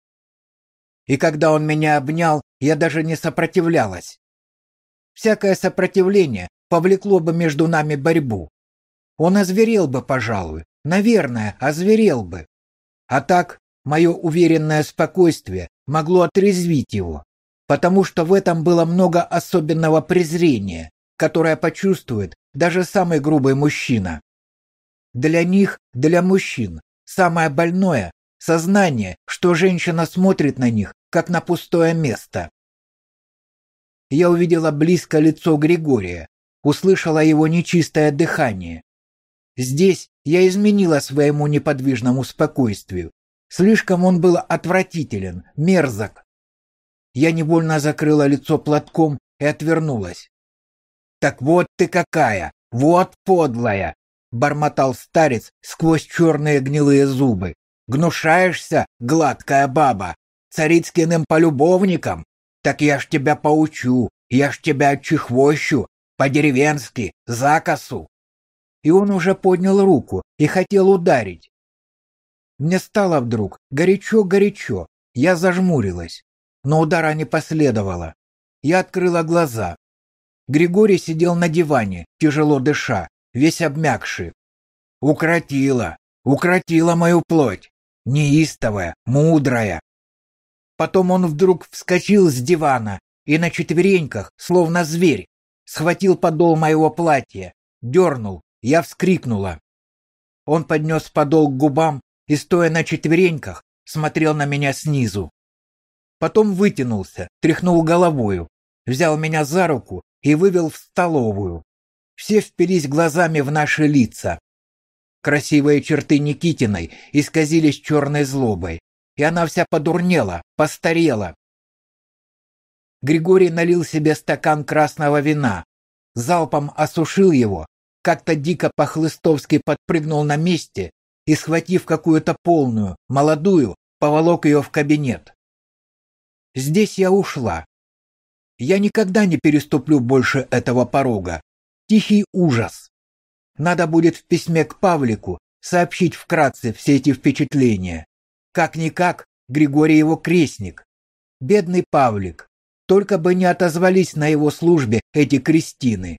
И когда он меня обнял, я даже не сопротивлялась. Всякое сопротивление повлекло бы между нами борьбу. Он озверел бы, пожалуй, наверное, озверел бы. А так Мое уверенное спокойствие могло отрезвить его, потому что в этом было много особенного презрения, которое почувствует даже самый грубый мужчина. Для них, для мужчин, самое больное – сознание, что женщина смотрит на них, как на пустое место. Я увидела близко лицо Григория, услышала его нечистое дыхание. Здесь я изменила своему неподвижному спокойствию, Слишком он был отвратителен, мерзок. Я невольно закрыла лицо платком и отвернулась. «Так вот ты какая! Вот подлая!» бормотал старец сквозь черные гнилые зубы. Гнушаешься, гладкая баба, царицкиным полюбовником? Так я ж тебя поучу, я ж тебя чехвощу, по-деревенски, закосу. И он уже поднял руку и хотел ударить. Мне стало вдруг горячо-горячо, я зажмурилась, но удара не последовало. Я открыла глаза. Григорий сидел на диване, тяжело дыша, весь обмякший. Укротила, укротила мою плоть, неистовая, мудрая. Потом он вдруг вскочил с дивана и на четвереньках, словно зверь, схватил подол моего платья, дернул, я вскрикнула. Он поднес подол к губам и, стоя на четвереньках, смотрел на меня снизу. Потом вытянулся, тряхнул головою, взял меня за руку и вывел в столовую. Все впились глазами в наши лица. Красивые черты Никитиной исказились черной злобой, и она вся подурнела, постарела. Григорий налил себе стакан красного вина, залпом осушил его, как-то дико по-хлыстовски подпрыгнул на месте и, схватив какую-то полную, молодую, поволок ее в кабинет. Здесь я ушла. Я никогда не переступлю больше этого порога. Тихий ужас. Надо будет в письме к Павлику сообщить вкратце все эти впечатления. Как-никак, Григорий его крестник. Бедный Павлик. Только бы не отозвались на его службе эти крестины.